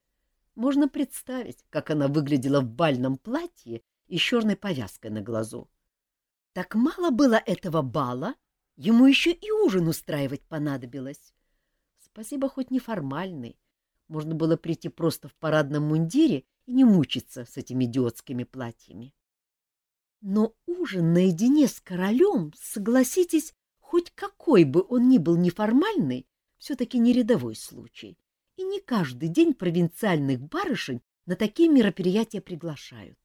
Можно представить, как она выглядела в бальном платье и черной повязкой на глазу. Так мало было этого бала, ему еще и ужин устраивать понадобилось. Спасибо, хоть неформальный. Можно было прийти просто в парадном мундире и не мучиться с этими идиотскими платьями. Но ужин наедине с королем, согласитесь, хоть какой бы он ни был неформальный, все-таки не рядовой случай. И не каждый день провинциальных барышень на такие мероприятия приглашают.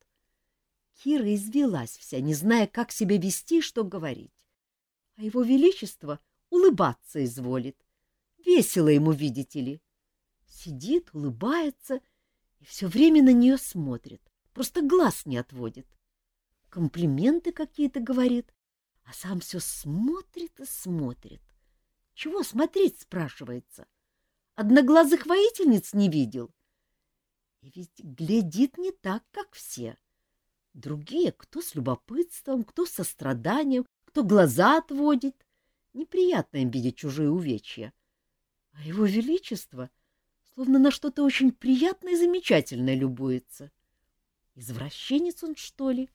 Кира извелась вся, не зная, как себя вести и что говорить. А его величество улыбаться изволит. Весело ему, видите ли. Сидит, улыбается и все время на нее смотрит, просто глаз не отводит. Комплименты какие-то говорит, а сам все смотрит и смотрит. Чего смотреть, спрашивается? Одноглазых воительниц не видел. И ведь глядит не так, как все. Другие, кто с любопытством, кто с состраданием, кто глаза отводит. Неприятно им видеть чужие увечья. А его величество словно на что-то очень приятное и замечательное любуется. Извращенец он, что ли?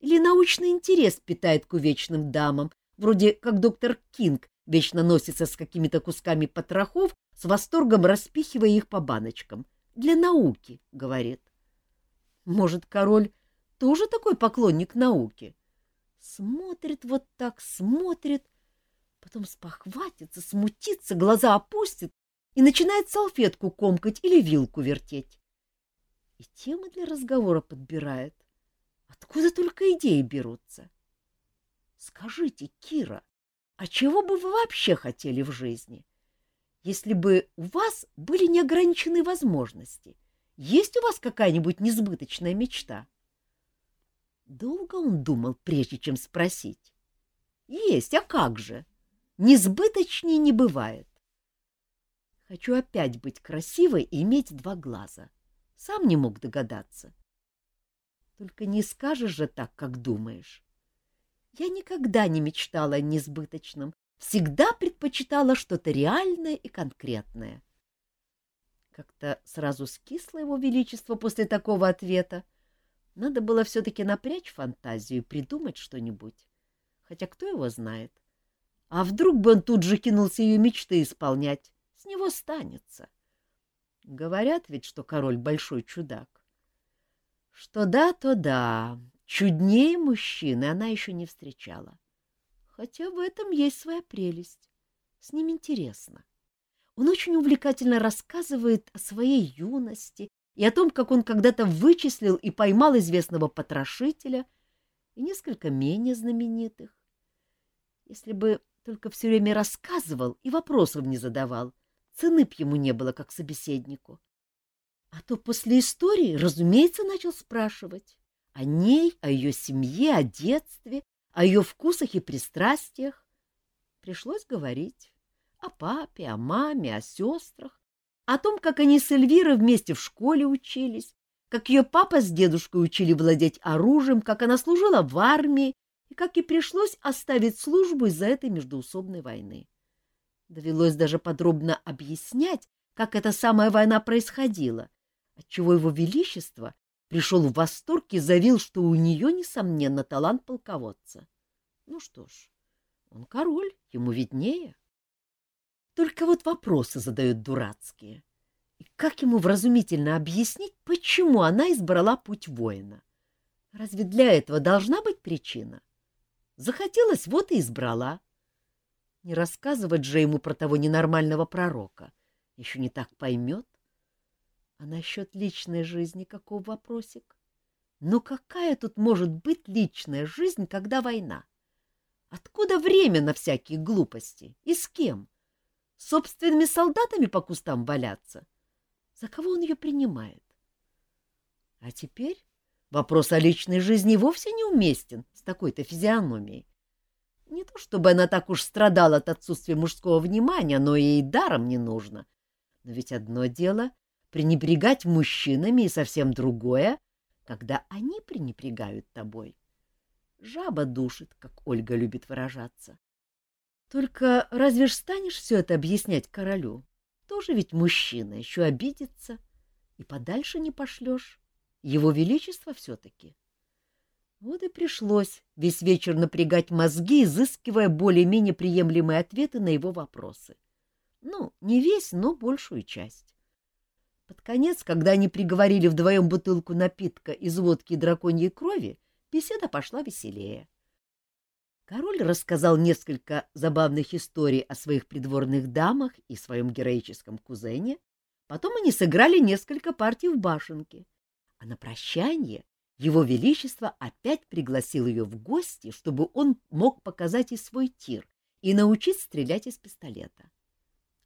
Или научный интерес питает к увечным дамам, вроде как доктор Кинг вечно носится с какими-то кусками потрохов, с восторгом распихивая их по баночкам. Для науки, говорит. Может, король тоже такой поклонник науки. Смотрит вот так, смотрит, потом спохватится, смутится, глаза опустит и начинает салфетку комкать или вилку вертеть. И темы для разговора подбирает. Откуда только идеи берутся? Скажите, Кира, а чего бы вы вообще хотели в жизни? Если бы у вас были неограниченные возможности, есть у вас какая-нибудь несбыточная мечта? — Долго он думал, прежде чем спросить. Есть, а как же? Несбыточнее не бывает. Хочу опять быть красивой и иметь два глаза. Сам не мог догадаться. Только не скажешь же так, как думаешь. Я никогда не мечтала о несбыточном, всегда предпочитала что-то реальное и конкретное. Как-то сразу скисло его величество после такого ответа, Надо было все-таки напрячь фантазию и придумать что-нибудь. Хотя кто его знает? А вдруг бы он тут же кинулся ее мечты исполнять? С него станется. Говорят ведь, что король большой чудак. Что да, то да. Чуднее мужчины она еще не встречала. Хотя в этом есть своя прелесть. С ним интересно. Он очень увлекательно рассказывает о своей юности и о том, как он когда-то вычислил и поймал известного потрошителя и несколько менее знаменитых. Если бы только все время рассказывал и вопросов не задавал, цены б ему не было как собеседнику. А то после истории, разумеется, начал спрашивать о ней, о ее семье, о детстве, о ее вкусах и пристрастиях. Пришлось говорить о папе, о маме, о сестрах, о том, как они с Эльвирой вместе в школе учились, как ее папа с дедушкой учили владеть оружием, как она служила в армии и как ей пришлось оставить службу из-за этой междоусобной войны. Довелось даже подробно объяснять, как эта самая война происходила, отчего его величество пришел в восторг и заявил, что у нее, несомненно, талант полководца. Ну что ж, он король, ему виднее. Только вот вопросы задают дурацкие. И как ему вразумительно объяснить, почему она избрала путь воина? Разве для этого должна быть причина? Захотелось, вот и избрала. Не рассказывать же ему про того ненормального пророка. Еще не так поймет. А насчет личной жизни каков вопросик? Ну какая тут может быть личная жизнь, когда война? Откуда время на всякие глупости? И с кем? собственными солдатами по кустам валяться? За кого он ее принимает? А теперь вопрос о личной жизни вовсе не уместен с такой-то физиономией. Не то чтобы она так уж страдала от отсутствия мужского внимания, но ей даром не нужно. Но ведь одно дело пренебрегать мужчинами и совсем другое, когда они пренебрегают тобой. Жаба душит, как Ольга любит выражаться. Только разве ж станешь все это объяснять королю? Тоже ведь мужчина, еще обидится. И подальше не пошлешь. Его величество все-таки. Вот и пришлось весь вечер напрягать мозги, изыскивая более-менее приемлемые ответы на его вопросы. Ну, не весь, но большую часть. Под конец, когда они приговорили вдвоем бутылку напитка из водки и драконьей крови, беседа пошла веселее. Король рассказал несколько забавных историй о своих придворных дамах и своем героическом кузене. Потом они сыграли несколько партий в башенке. А на прощание его Величество опять пригласил ее в гости, чтобы он мог показать ей свой тир и научить стрелять из пистолета.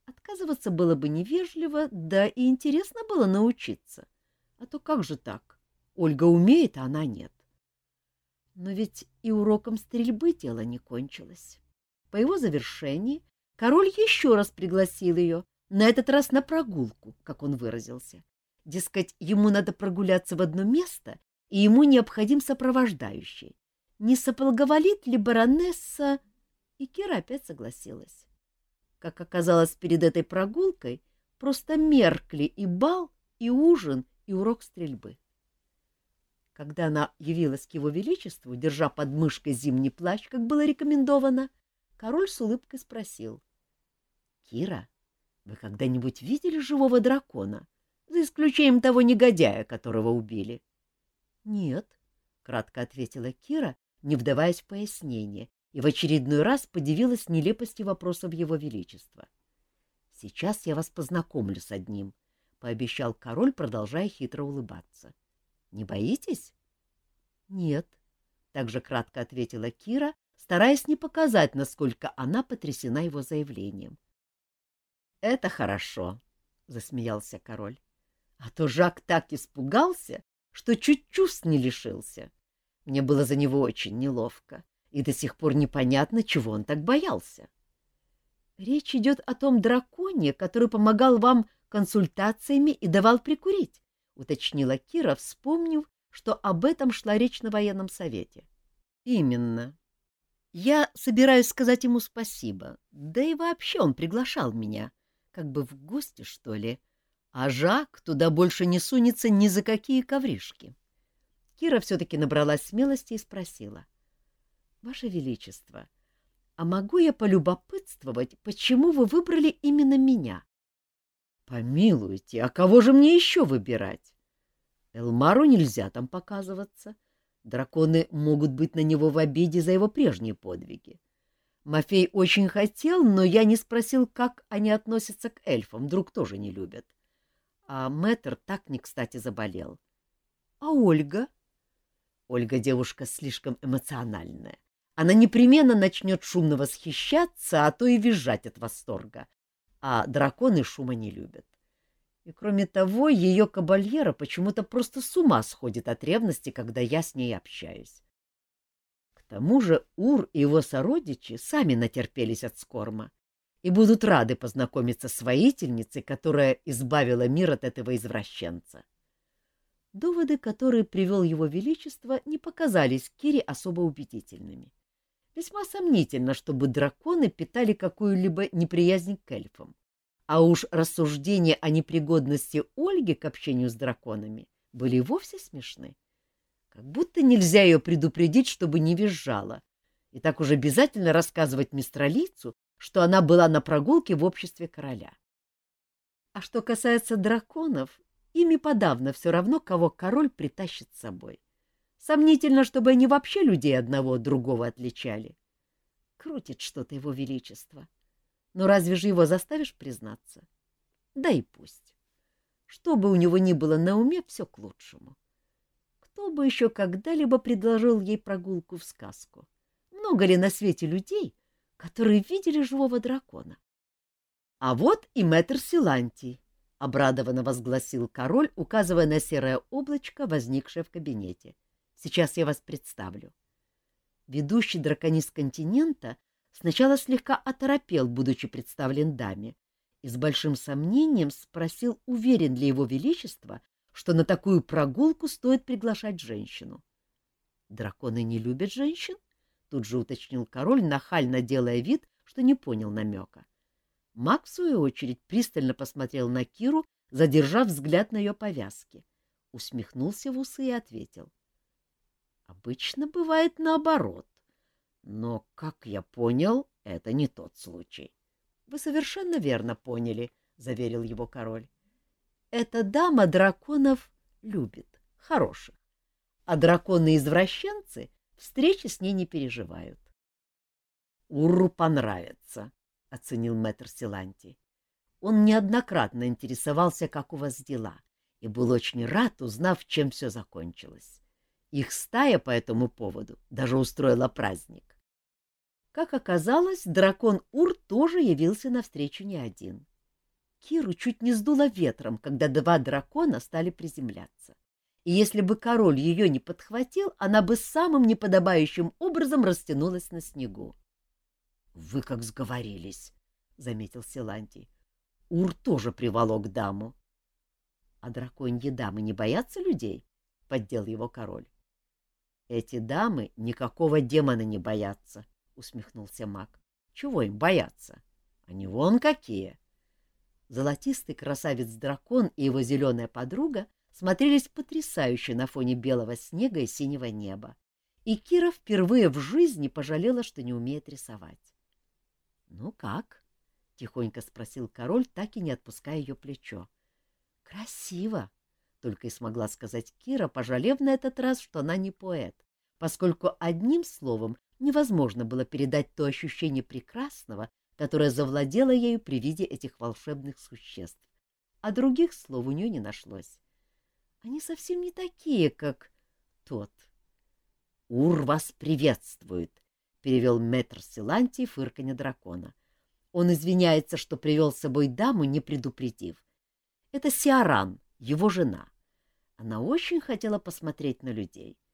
Отказываться было бы невежливо, да и интересно было научиться. А то как же так? Ольга умеет, а она нет. Но ведь и уроком стрельбы дело не кончилось. По его завершении король еще раз пригласил ее, на этот раз на прогулку, как он выразился. Дескать, ему надо прогуляться в одно место, и ему необходим сопровождающий. Не соблаговолит ли баронесса... И Кира опять согласилась. Как оказалось перед этой прогулкой, просто меркли и бал, и ужин, и урок стрельбы. Когда она явилась к его величеству, держа под мышкой зимний плащ, как было рекомендовано, король с улыбкой спросил. — Кира, вы когда-нибудь видели живого дракона, за исключением того негодяя, которого убили? — Нет, — кратко ответила Кира, не вдаваясь в пояснение, и в очередной раз подивилась нелепости вопросов его величества. — Сейчас я вас познакомлю с одним, — пообещал король, продолжая хитро улыбаться. — Не боитесь? — Нет, — также кратко ответила Кира, стараясь не показать, насколько она потрясена его заявлением. — Это хорошо, — засмеялся король. — А то Жак так испугался, что чуть чувств не лишился. Мне было за него очень неловко и до сих пор непонятно, чего он так боялся. Речь идет о том драконе, который помогал вам консультациями и давал прикурить, уточнила Кира, вспомнив, что об этом шла речь на военном совете. Именно. Я собираюсь сказать ему спасибо, да и вообще он приглашал меня, как бы в гости, что ли, а Жак туда больше не сунется ни за какие ковришки. Кира все-таки набралась смелости и спросила. — Ваше Величество, а могу я полюбопытствовать, почему вы выбрали именно меня? — Помилуйте, а кого же мне еще выбирать? Элмару нельзя там показываться. Драконы могут быть на него в обиде за его прежние подвиги. Мафей очень хотел, но я не спросил, как они относятся к эльфам, вдруг тоже не любят. А мэтр так не кстати заболел. А Ольга? Ольга девушка слишком эмоциональная. Она непременно начнет шумно восхищаться, а то и визжать от восторга. А драконы шума не любят. И кроме того, ее кабальера почему-то просто с ума сходит от ревности, когда я с ней общаюсь тому же Ур и его сородичи сами натерпелись от скорма и будут рады познакомиться с воительницей, которая избавила мир от этого извращенца. Доводы, которые привел его величество, не показались Кире особо убедительными. Весьма сомнительно, чтобы драконы питали какую-либо неприязнь к эльфам. А уж рассуждения о непригодности Ольги к общению с драконами были вовсе смешны. Как будто нельзя ее предупредить, чтобы не визжала. И так уж обязательно рассказывать мистралицу, что она была на прогулке в обществе короля. А что касается драконов, ими подавно все равно, кого король притащит с собой. Сомнительно, чтобы они вообще людей одного от другого отличали. Крутит что-то его величество. Но разве же его заставишь признаться? Да и пусть. Что бы у него ни было на уме, все к лучшему. Кто бы еще когда-либо предложил ей прогулку в сказку? Много ли на свете людей, которые видели живого дракона? — А вот и мэтр Силантий, — обрадованно возгласил король, указывая на серое облачко, возникшее в кабинете. — Сейчас я вас представлю. Ведущий драконист континента сначала слегка оторопел, будучи представлен даме, и с большим сомнением спросил, уверен ли его величество, что на такую прогулку стоит приглашать женщину. — Драконы не любят женщин? — тут же уточнил король, нахально делая вид, что не понял намека. Маг, в свою очередь, пристально посмотрел на Киру, задержав взгляд на ее повязки. Усмехнулся в усы и ответил. — Обычно бывает наоборот. Но, как я понял, это не тот случай. — Вы совершенно верно поняли, — заверил его король. Эта дама драконов любит, хороших, а драконы-извращенцы встречи с ней не переживают. — Урру понравится, — оценил мэтр Силанти. Он неоднократно интересовался, как у вас дела, и был очень рад, узнав, чем все закончилось. Их стая по этому поводу даже устроила праздник. Как оказалось, дракон Ур тоже явился навстречу не один. Киру чуть не сдуло ветром, когда два дракона стали приземляться. И если бы король ее не подхватил, она бы самым неподобающим образом растянулась на снегу. — Вы как сговорились, — заметил Силантий. — Ур тоже приволок даму. — А драконьи дамы не боятся людей? — поддел его король. — Эти дамы никакого демона не боятся, — усмехнулся маг. — Чего им бояться? Они вон какие! Золотистый красавец-дракон и его зеленая подруга смотрелись потрясающе на фоне белого снега и синего неба. И Кира впервые в жизни пожалела, что не умеет рисовать. — Ну как? — тихонько спросил король, так и не отпуская ее плечо. — Красиво! — только и смогла сказать Кира, пожалев на этот раз, что она не поэт, поскольку одним словом невозможно было передать то ощущение прекрасного, которая завладела ею при виде этих волшебных существ. А других слов у нее не нашлось. Они совсем не такие, как тот. — Ур вас приветствует, — перевел мэтр Силантий фырканье дракона. Он извиняется, что привел с собой даму, не предупредив. Это Сиаран, его жена. Она очень хотела посмотреть на людей. —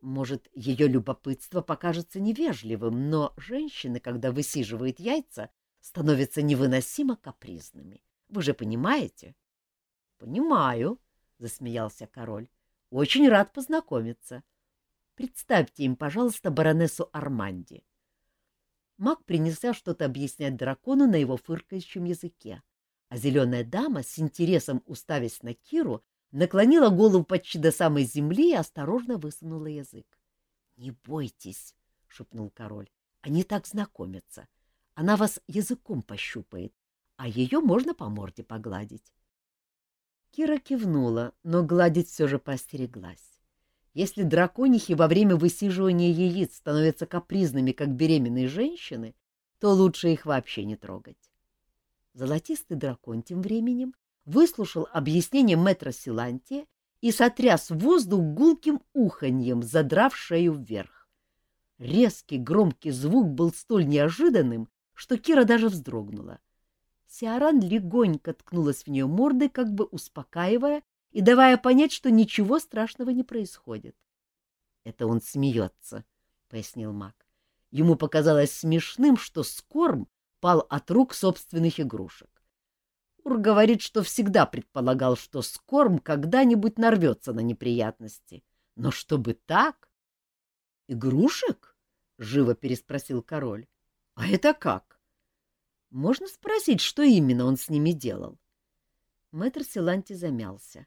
может, ее любопытство покажется невежливым, но женщины, когда высиживают яйца, становятся невыносимо капризными. Вы же понимаете? — Понимаю, — засмеялся король. — Очень рад познакомиться. Представьте им, пожалуйста, баронессу Арманди. Маг принялся что-то объяснять дракону на его фыркающем языке, а зеленая дама, с интересом уставясь на Киру, наклонила голову почти до самой земли и осторожно высунула язык. — Не бойтесь, — шепнул король, — они так знакомятся. Она вас языком пощупает, а ее можно по морде погладить. Кира кивнула, но гладить все же постереглась. Если драконихи во время высиживания яиц становятся капризными, как беременные женщины, то лучше их вообще не трогать. Золотистый дракон тем временем выслушал объяснение мэтра Силантия и сотряс воздух гулким уханьем, задрав шею вверх. Резкий громкий звук был столь неожиданным, что Кира даже вздрогнула. Сиаран легонько ткнулась в нее мордой, как бы успокаивая и давая понять, что ничего страшного не происходит. — Это он смеется, — пояснил маг. Ему показалось смешным, что скорм пал от рук собственных игрушек. Ур говорит, что всегда предполагал, что Скорм когда-нибудь нарвется на неприятности. Но чтобы так? — Игрушек? — живо переспросил король. — А это как? Можно спросить, что именно он с ними делал? Мэтр Силанти замялся.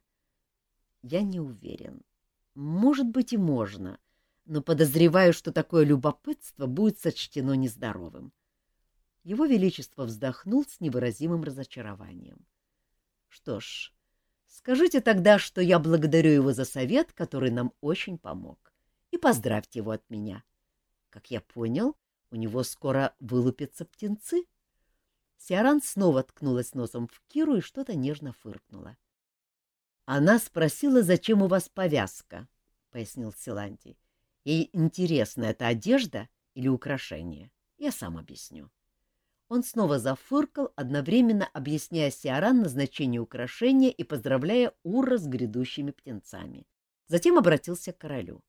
— Я не уверен. Может быть, и можно, но подозреваю, что такое любопытство будет сочтено нездоровым. — его Величество вздохнул с невыразимым разочарованием. — Что ж, скажите тогда, что я благодарю его за совет, который нам очень помог, и поздравьте его от меня. Как я понял, у него скоро вылупятся птенцы. Сиаран снова ткнулась носом в Киру и что-то нежно фыркнула. — Она спросила, зачем у вас повязка, — пояснил Силантий. — Ей интересна эта одежда или украшение. Я сам объясню. — он снова зафыркал, одновременно объясняя Сиаран назначение украшения и поздравляя Ура с грядущими птенцами. Затем обратился к королю.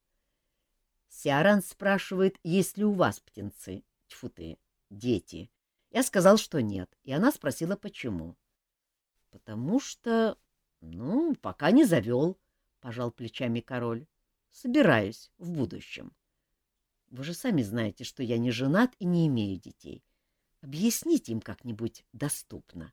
Сиаран спрашивает, есть ли у вас птенцы, тьфу ты, дети. Я сказал, что нет, и она спросила, почему. — Потому что, ну, пока не завел, — пожал плечами король. — Собираюсь в будущем. Вы же сами знаете, что я не женат и не имею детей. — Объясните им как-нибудь доступно.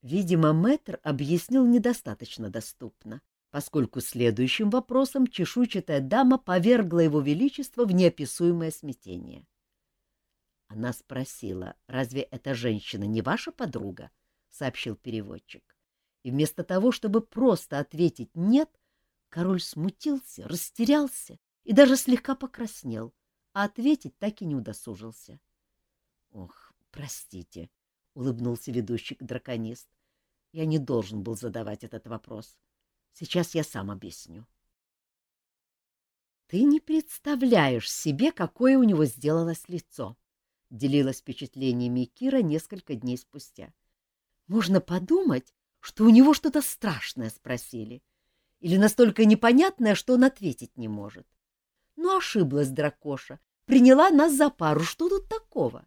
Видимо, мэтр объяснил недостаточно доступно, поскольку следующим вопросом чешуйчатая дама повергла его величество в неописуемое смятение. Она спросила, разве эта женщина не ваша подруга? — сообщил переводчик. И вместо того, чтобы просто ответить «нет», король смутился, растерялся и даже слегка покраснел, а ответить так и не удосужился. —— Ох, простите, — улыбнулся ведущий-драконист. — Я не должен был задавать этот вопрос. Сейчас я сам объясню. — Ты не представляешь себе, какое у него сделалось лицо, — делилась впечатлениями Кира несколько дней спустя. — Можно подумать, что у него что-то страшное спросили. Или настолько непонятное, что он ответить не может. Ну, ошиблась дракоша, приняла нас за пару. Что тут такого?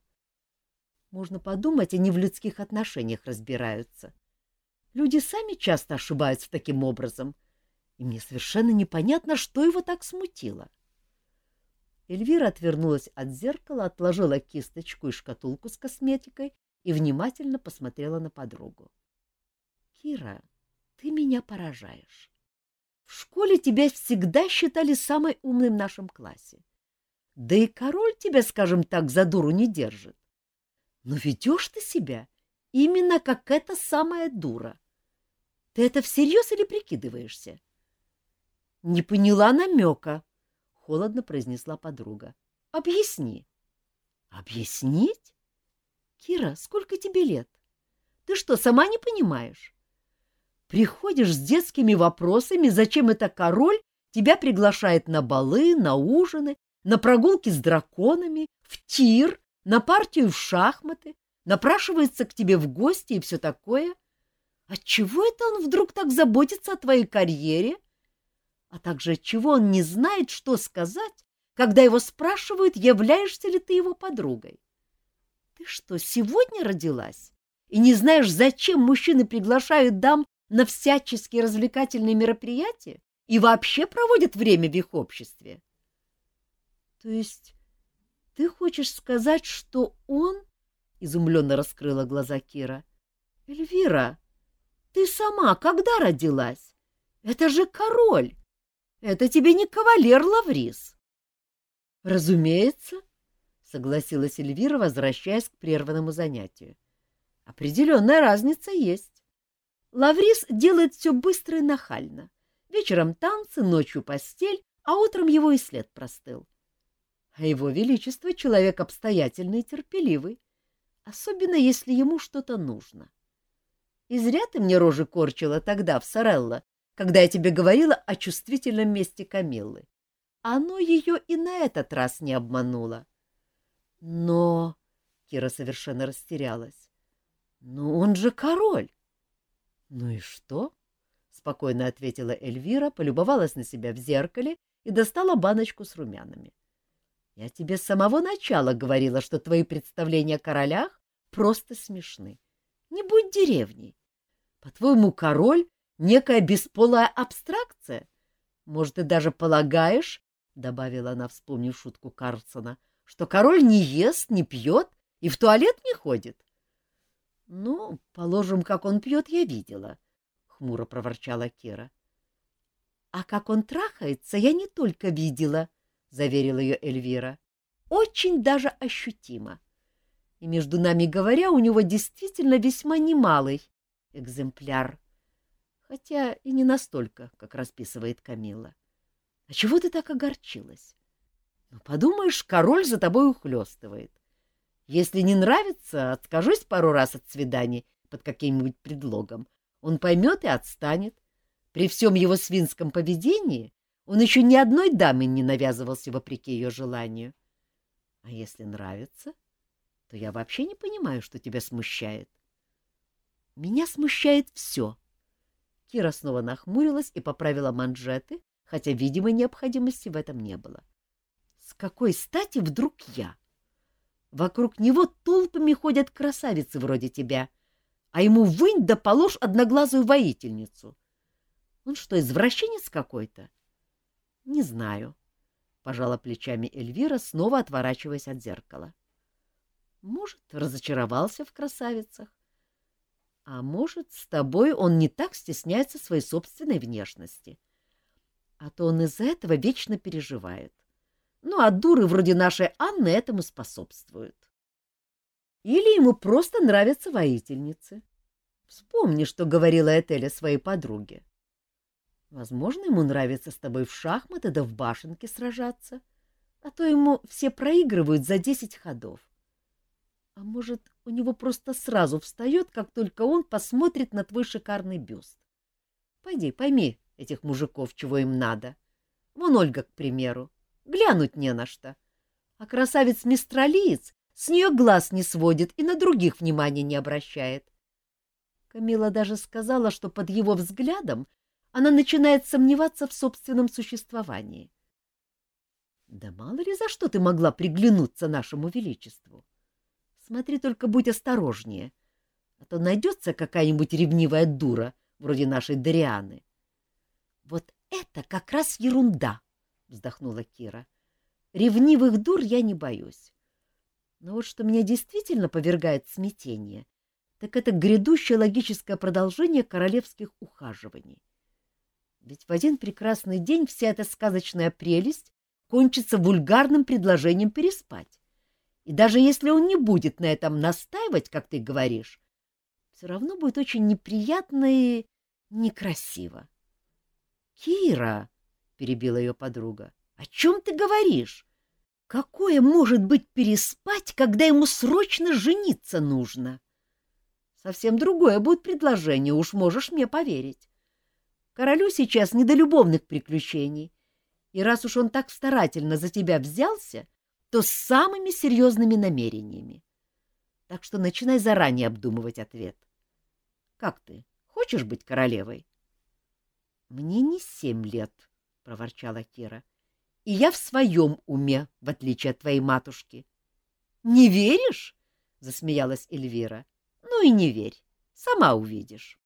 Можно подумать, они в людских отношениях разбираются. Люди сами часто ошибаются таким образом, и мне совершенно непонятно, что его так смутило. Эльвира отвернулась от зеркала, отложила кисточку и шкатулку с косметикой и внимательно посмотрела на подругу. — Кира, ты меня поражаешь. В школе тебя всегда считали самой умной в нашем классе. Да и король тебя, скажем так, за дуру не держит. Но ведешь ты себя именно как эта самая дура. Ты это всерьез или прикидываешься? — Не поняла намека, — холодно произнесла подруга. — Объясни. — Объяснить? Кира, сколько тебе лет? Ты что, сама не понимаешь? Приходишь с детскими вопросами, зачем это король тебя приглашает на балы, на ужины, на прогулки с драконами, в тир, на партию в шахматы, напрашивается к тебе в гости и все такое. Отчего это он вдруг так заботится о твоей карьере? А также отчего он не знает, что сказать, когда его спрашивают, являешься ли ты его подругой? Ты что, сегодня родилась? И не знаешь, зачем мужчины приглашают дам на всяческие развлекательные мероприятия и вообще проводят время в их обществе? То есть ты хочешь сказать, что он... Изумленно раскрыла глаза Кира. Эльвира, ты сама когда родилась? Это же король! Это тебе не кавалер Лаврис. — Разумеется, — согласилась Эльвира, возвращаясь к прерванному занятию. — Определенная разница есть. Лаврис делает все быстро и нахально. Вечером танцы, ночью постель, а утром его и след простыл. А его величество — человек обстоятельный и терпеливый, особенно если ему что-то нужно. И зря ты мне рожи корчила тогда в Сорелло, когда я тебе говорила о чувствительном месте Камиллы. Оно ее и на этот раз не обмануло. Но... Кира совершенно растерялась. «Но он же король!» «Ну и что?» — спокойно ответила Эльвира, полюбовалась на себя в зеркале и достала баночку с румянами. «Я тебе с самого начала говорила, что твои представления о королях просто смешны. Не будь деревней. По-твоему, король — некая бесполая абстракция? Может, ты даже полагаешь, — добавила она, вспомнив шутку Карлсона, — что король не ест, не пьет и в туалет не ходит? — Ну, положим, как он пьет, я видела, — хмуро проворчала Кира. — А как он трахается, я не только видела, — заверила ее Эльвира. — Очень даже ощутимо. И, между нами говоря, у него действительно весьма немалый экземпляр. Хотя и не настолько, как расписывает Камила. А чего ты так огорчилась? Ну, подумаешь, король за тобой ухлёстывает. Если не нравится, откажусь пару раз от свиданий под каким-нибудь предлогом. Он поймет и отстанет. При всем его свинском поведении он еще ни одной даме не навязывался вопреки ее желанию. А если нравится, то я вообще не понимаю, что тебя смущает. Меня смущает все. Кира снова нахмурилась и поправила манжеты, хотя видимой необходимости в этом не было. С какой стати вдруг я? Вокруг него толпами ходят красавицы вроде тебя, а ему вынь да положь одноглазую воительницу. Он что, извращенец какой-то? — Не знаю, — пожала плечами Эльвира, снова отворачиваясь от зеркала. Может, разочаровался в красавицах. А может, с тобой он не так стесняется своей собственной внешности. А то он из-за этого вечно переживает. Ну, а дуры вроде нашей Анны этому способствуют. Или ему просто нравятся воительницы. Вспомни, что говорила Этеля своей подруге. Возможно, ему нравится с тобой в шахматы да в башенке сражаться, а то ему все проигрывают за десять ходов. А может, у него просто сразу встает, как только он посмотрит на твой шикарный бюст. Пойди, пойми этих мужиков, чего им надо. Вон Ольга, к примеру. Глянуть не на что. А красавец-мистралиец с нее глаз не сводит и на других внимания не обращает. Камила даже сказала, что под его взглядом она начинает сомневаться в собственном существовании. Да мало ли за что ты могла приглянуться нашему величеству. Смотри только, будь осторожнее, а то найдется какая-нибудь ревнивая дура, вроде нашей Дарианы. — Вот это как раз ерунда, — вздохнула Кира. — Ревнивых дур я не боюсь. Но вот что меня действительно повергает смятение, так это грядущее логическое продолжение королевских ухаживаний. Ведь в один прекрасный день вся эта сказочная прелесть кончится вульгарным предложением переспать. И даже если он не будет на этом настаивать, как ты говоришь, все равно будет очень неприятно и некрасиво. — Кира, — перебила ее подруга, — о чем ты говоришь? Какое может быть переспать, когда ему срочно жениться нужно? Совсем другое будет предложение, уж можешь мне поверить. Королю сейчас не до любовных приключений, и раз уж он так старательно за тебя взялся, то с самыми серьезными намерениями. Так что начинай заранее обдумывать ответ. Как ты, хочешь быть королевой? — Мне не семь лет, — проворчала Кира, — и я в своем уме, в отличие от твоей матушки. — Не веришь? — засмеялась Эльвира. — Ну и не верь, сама увидишь.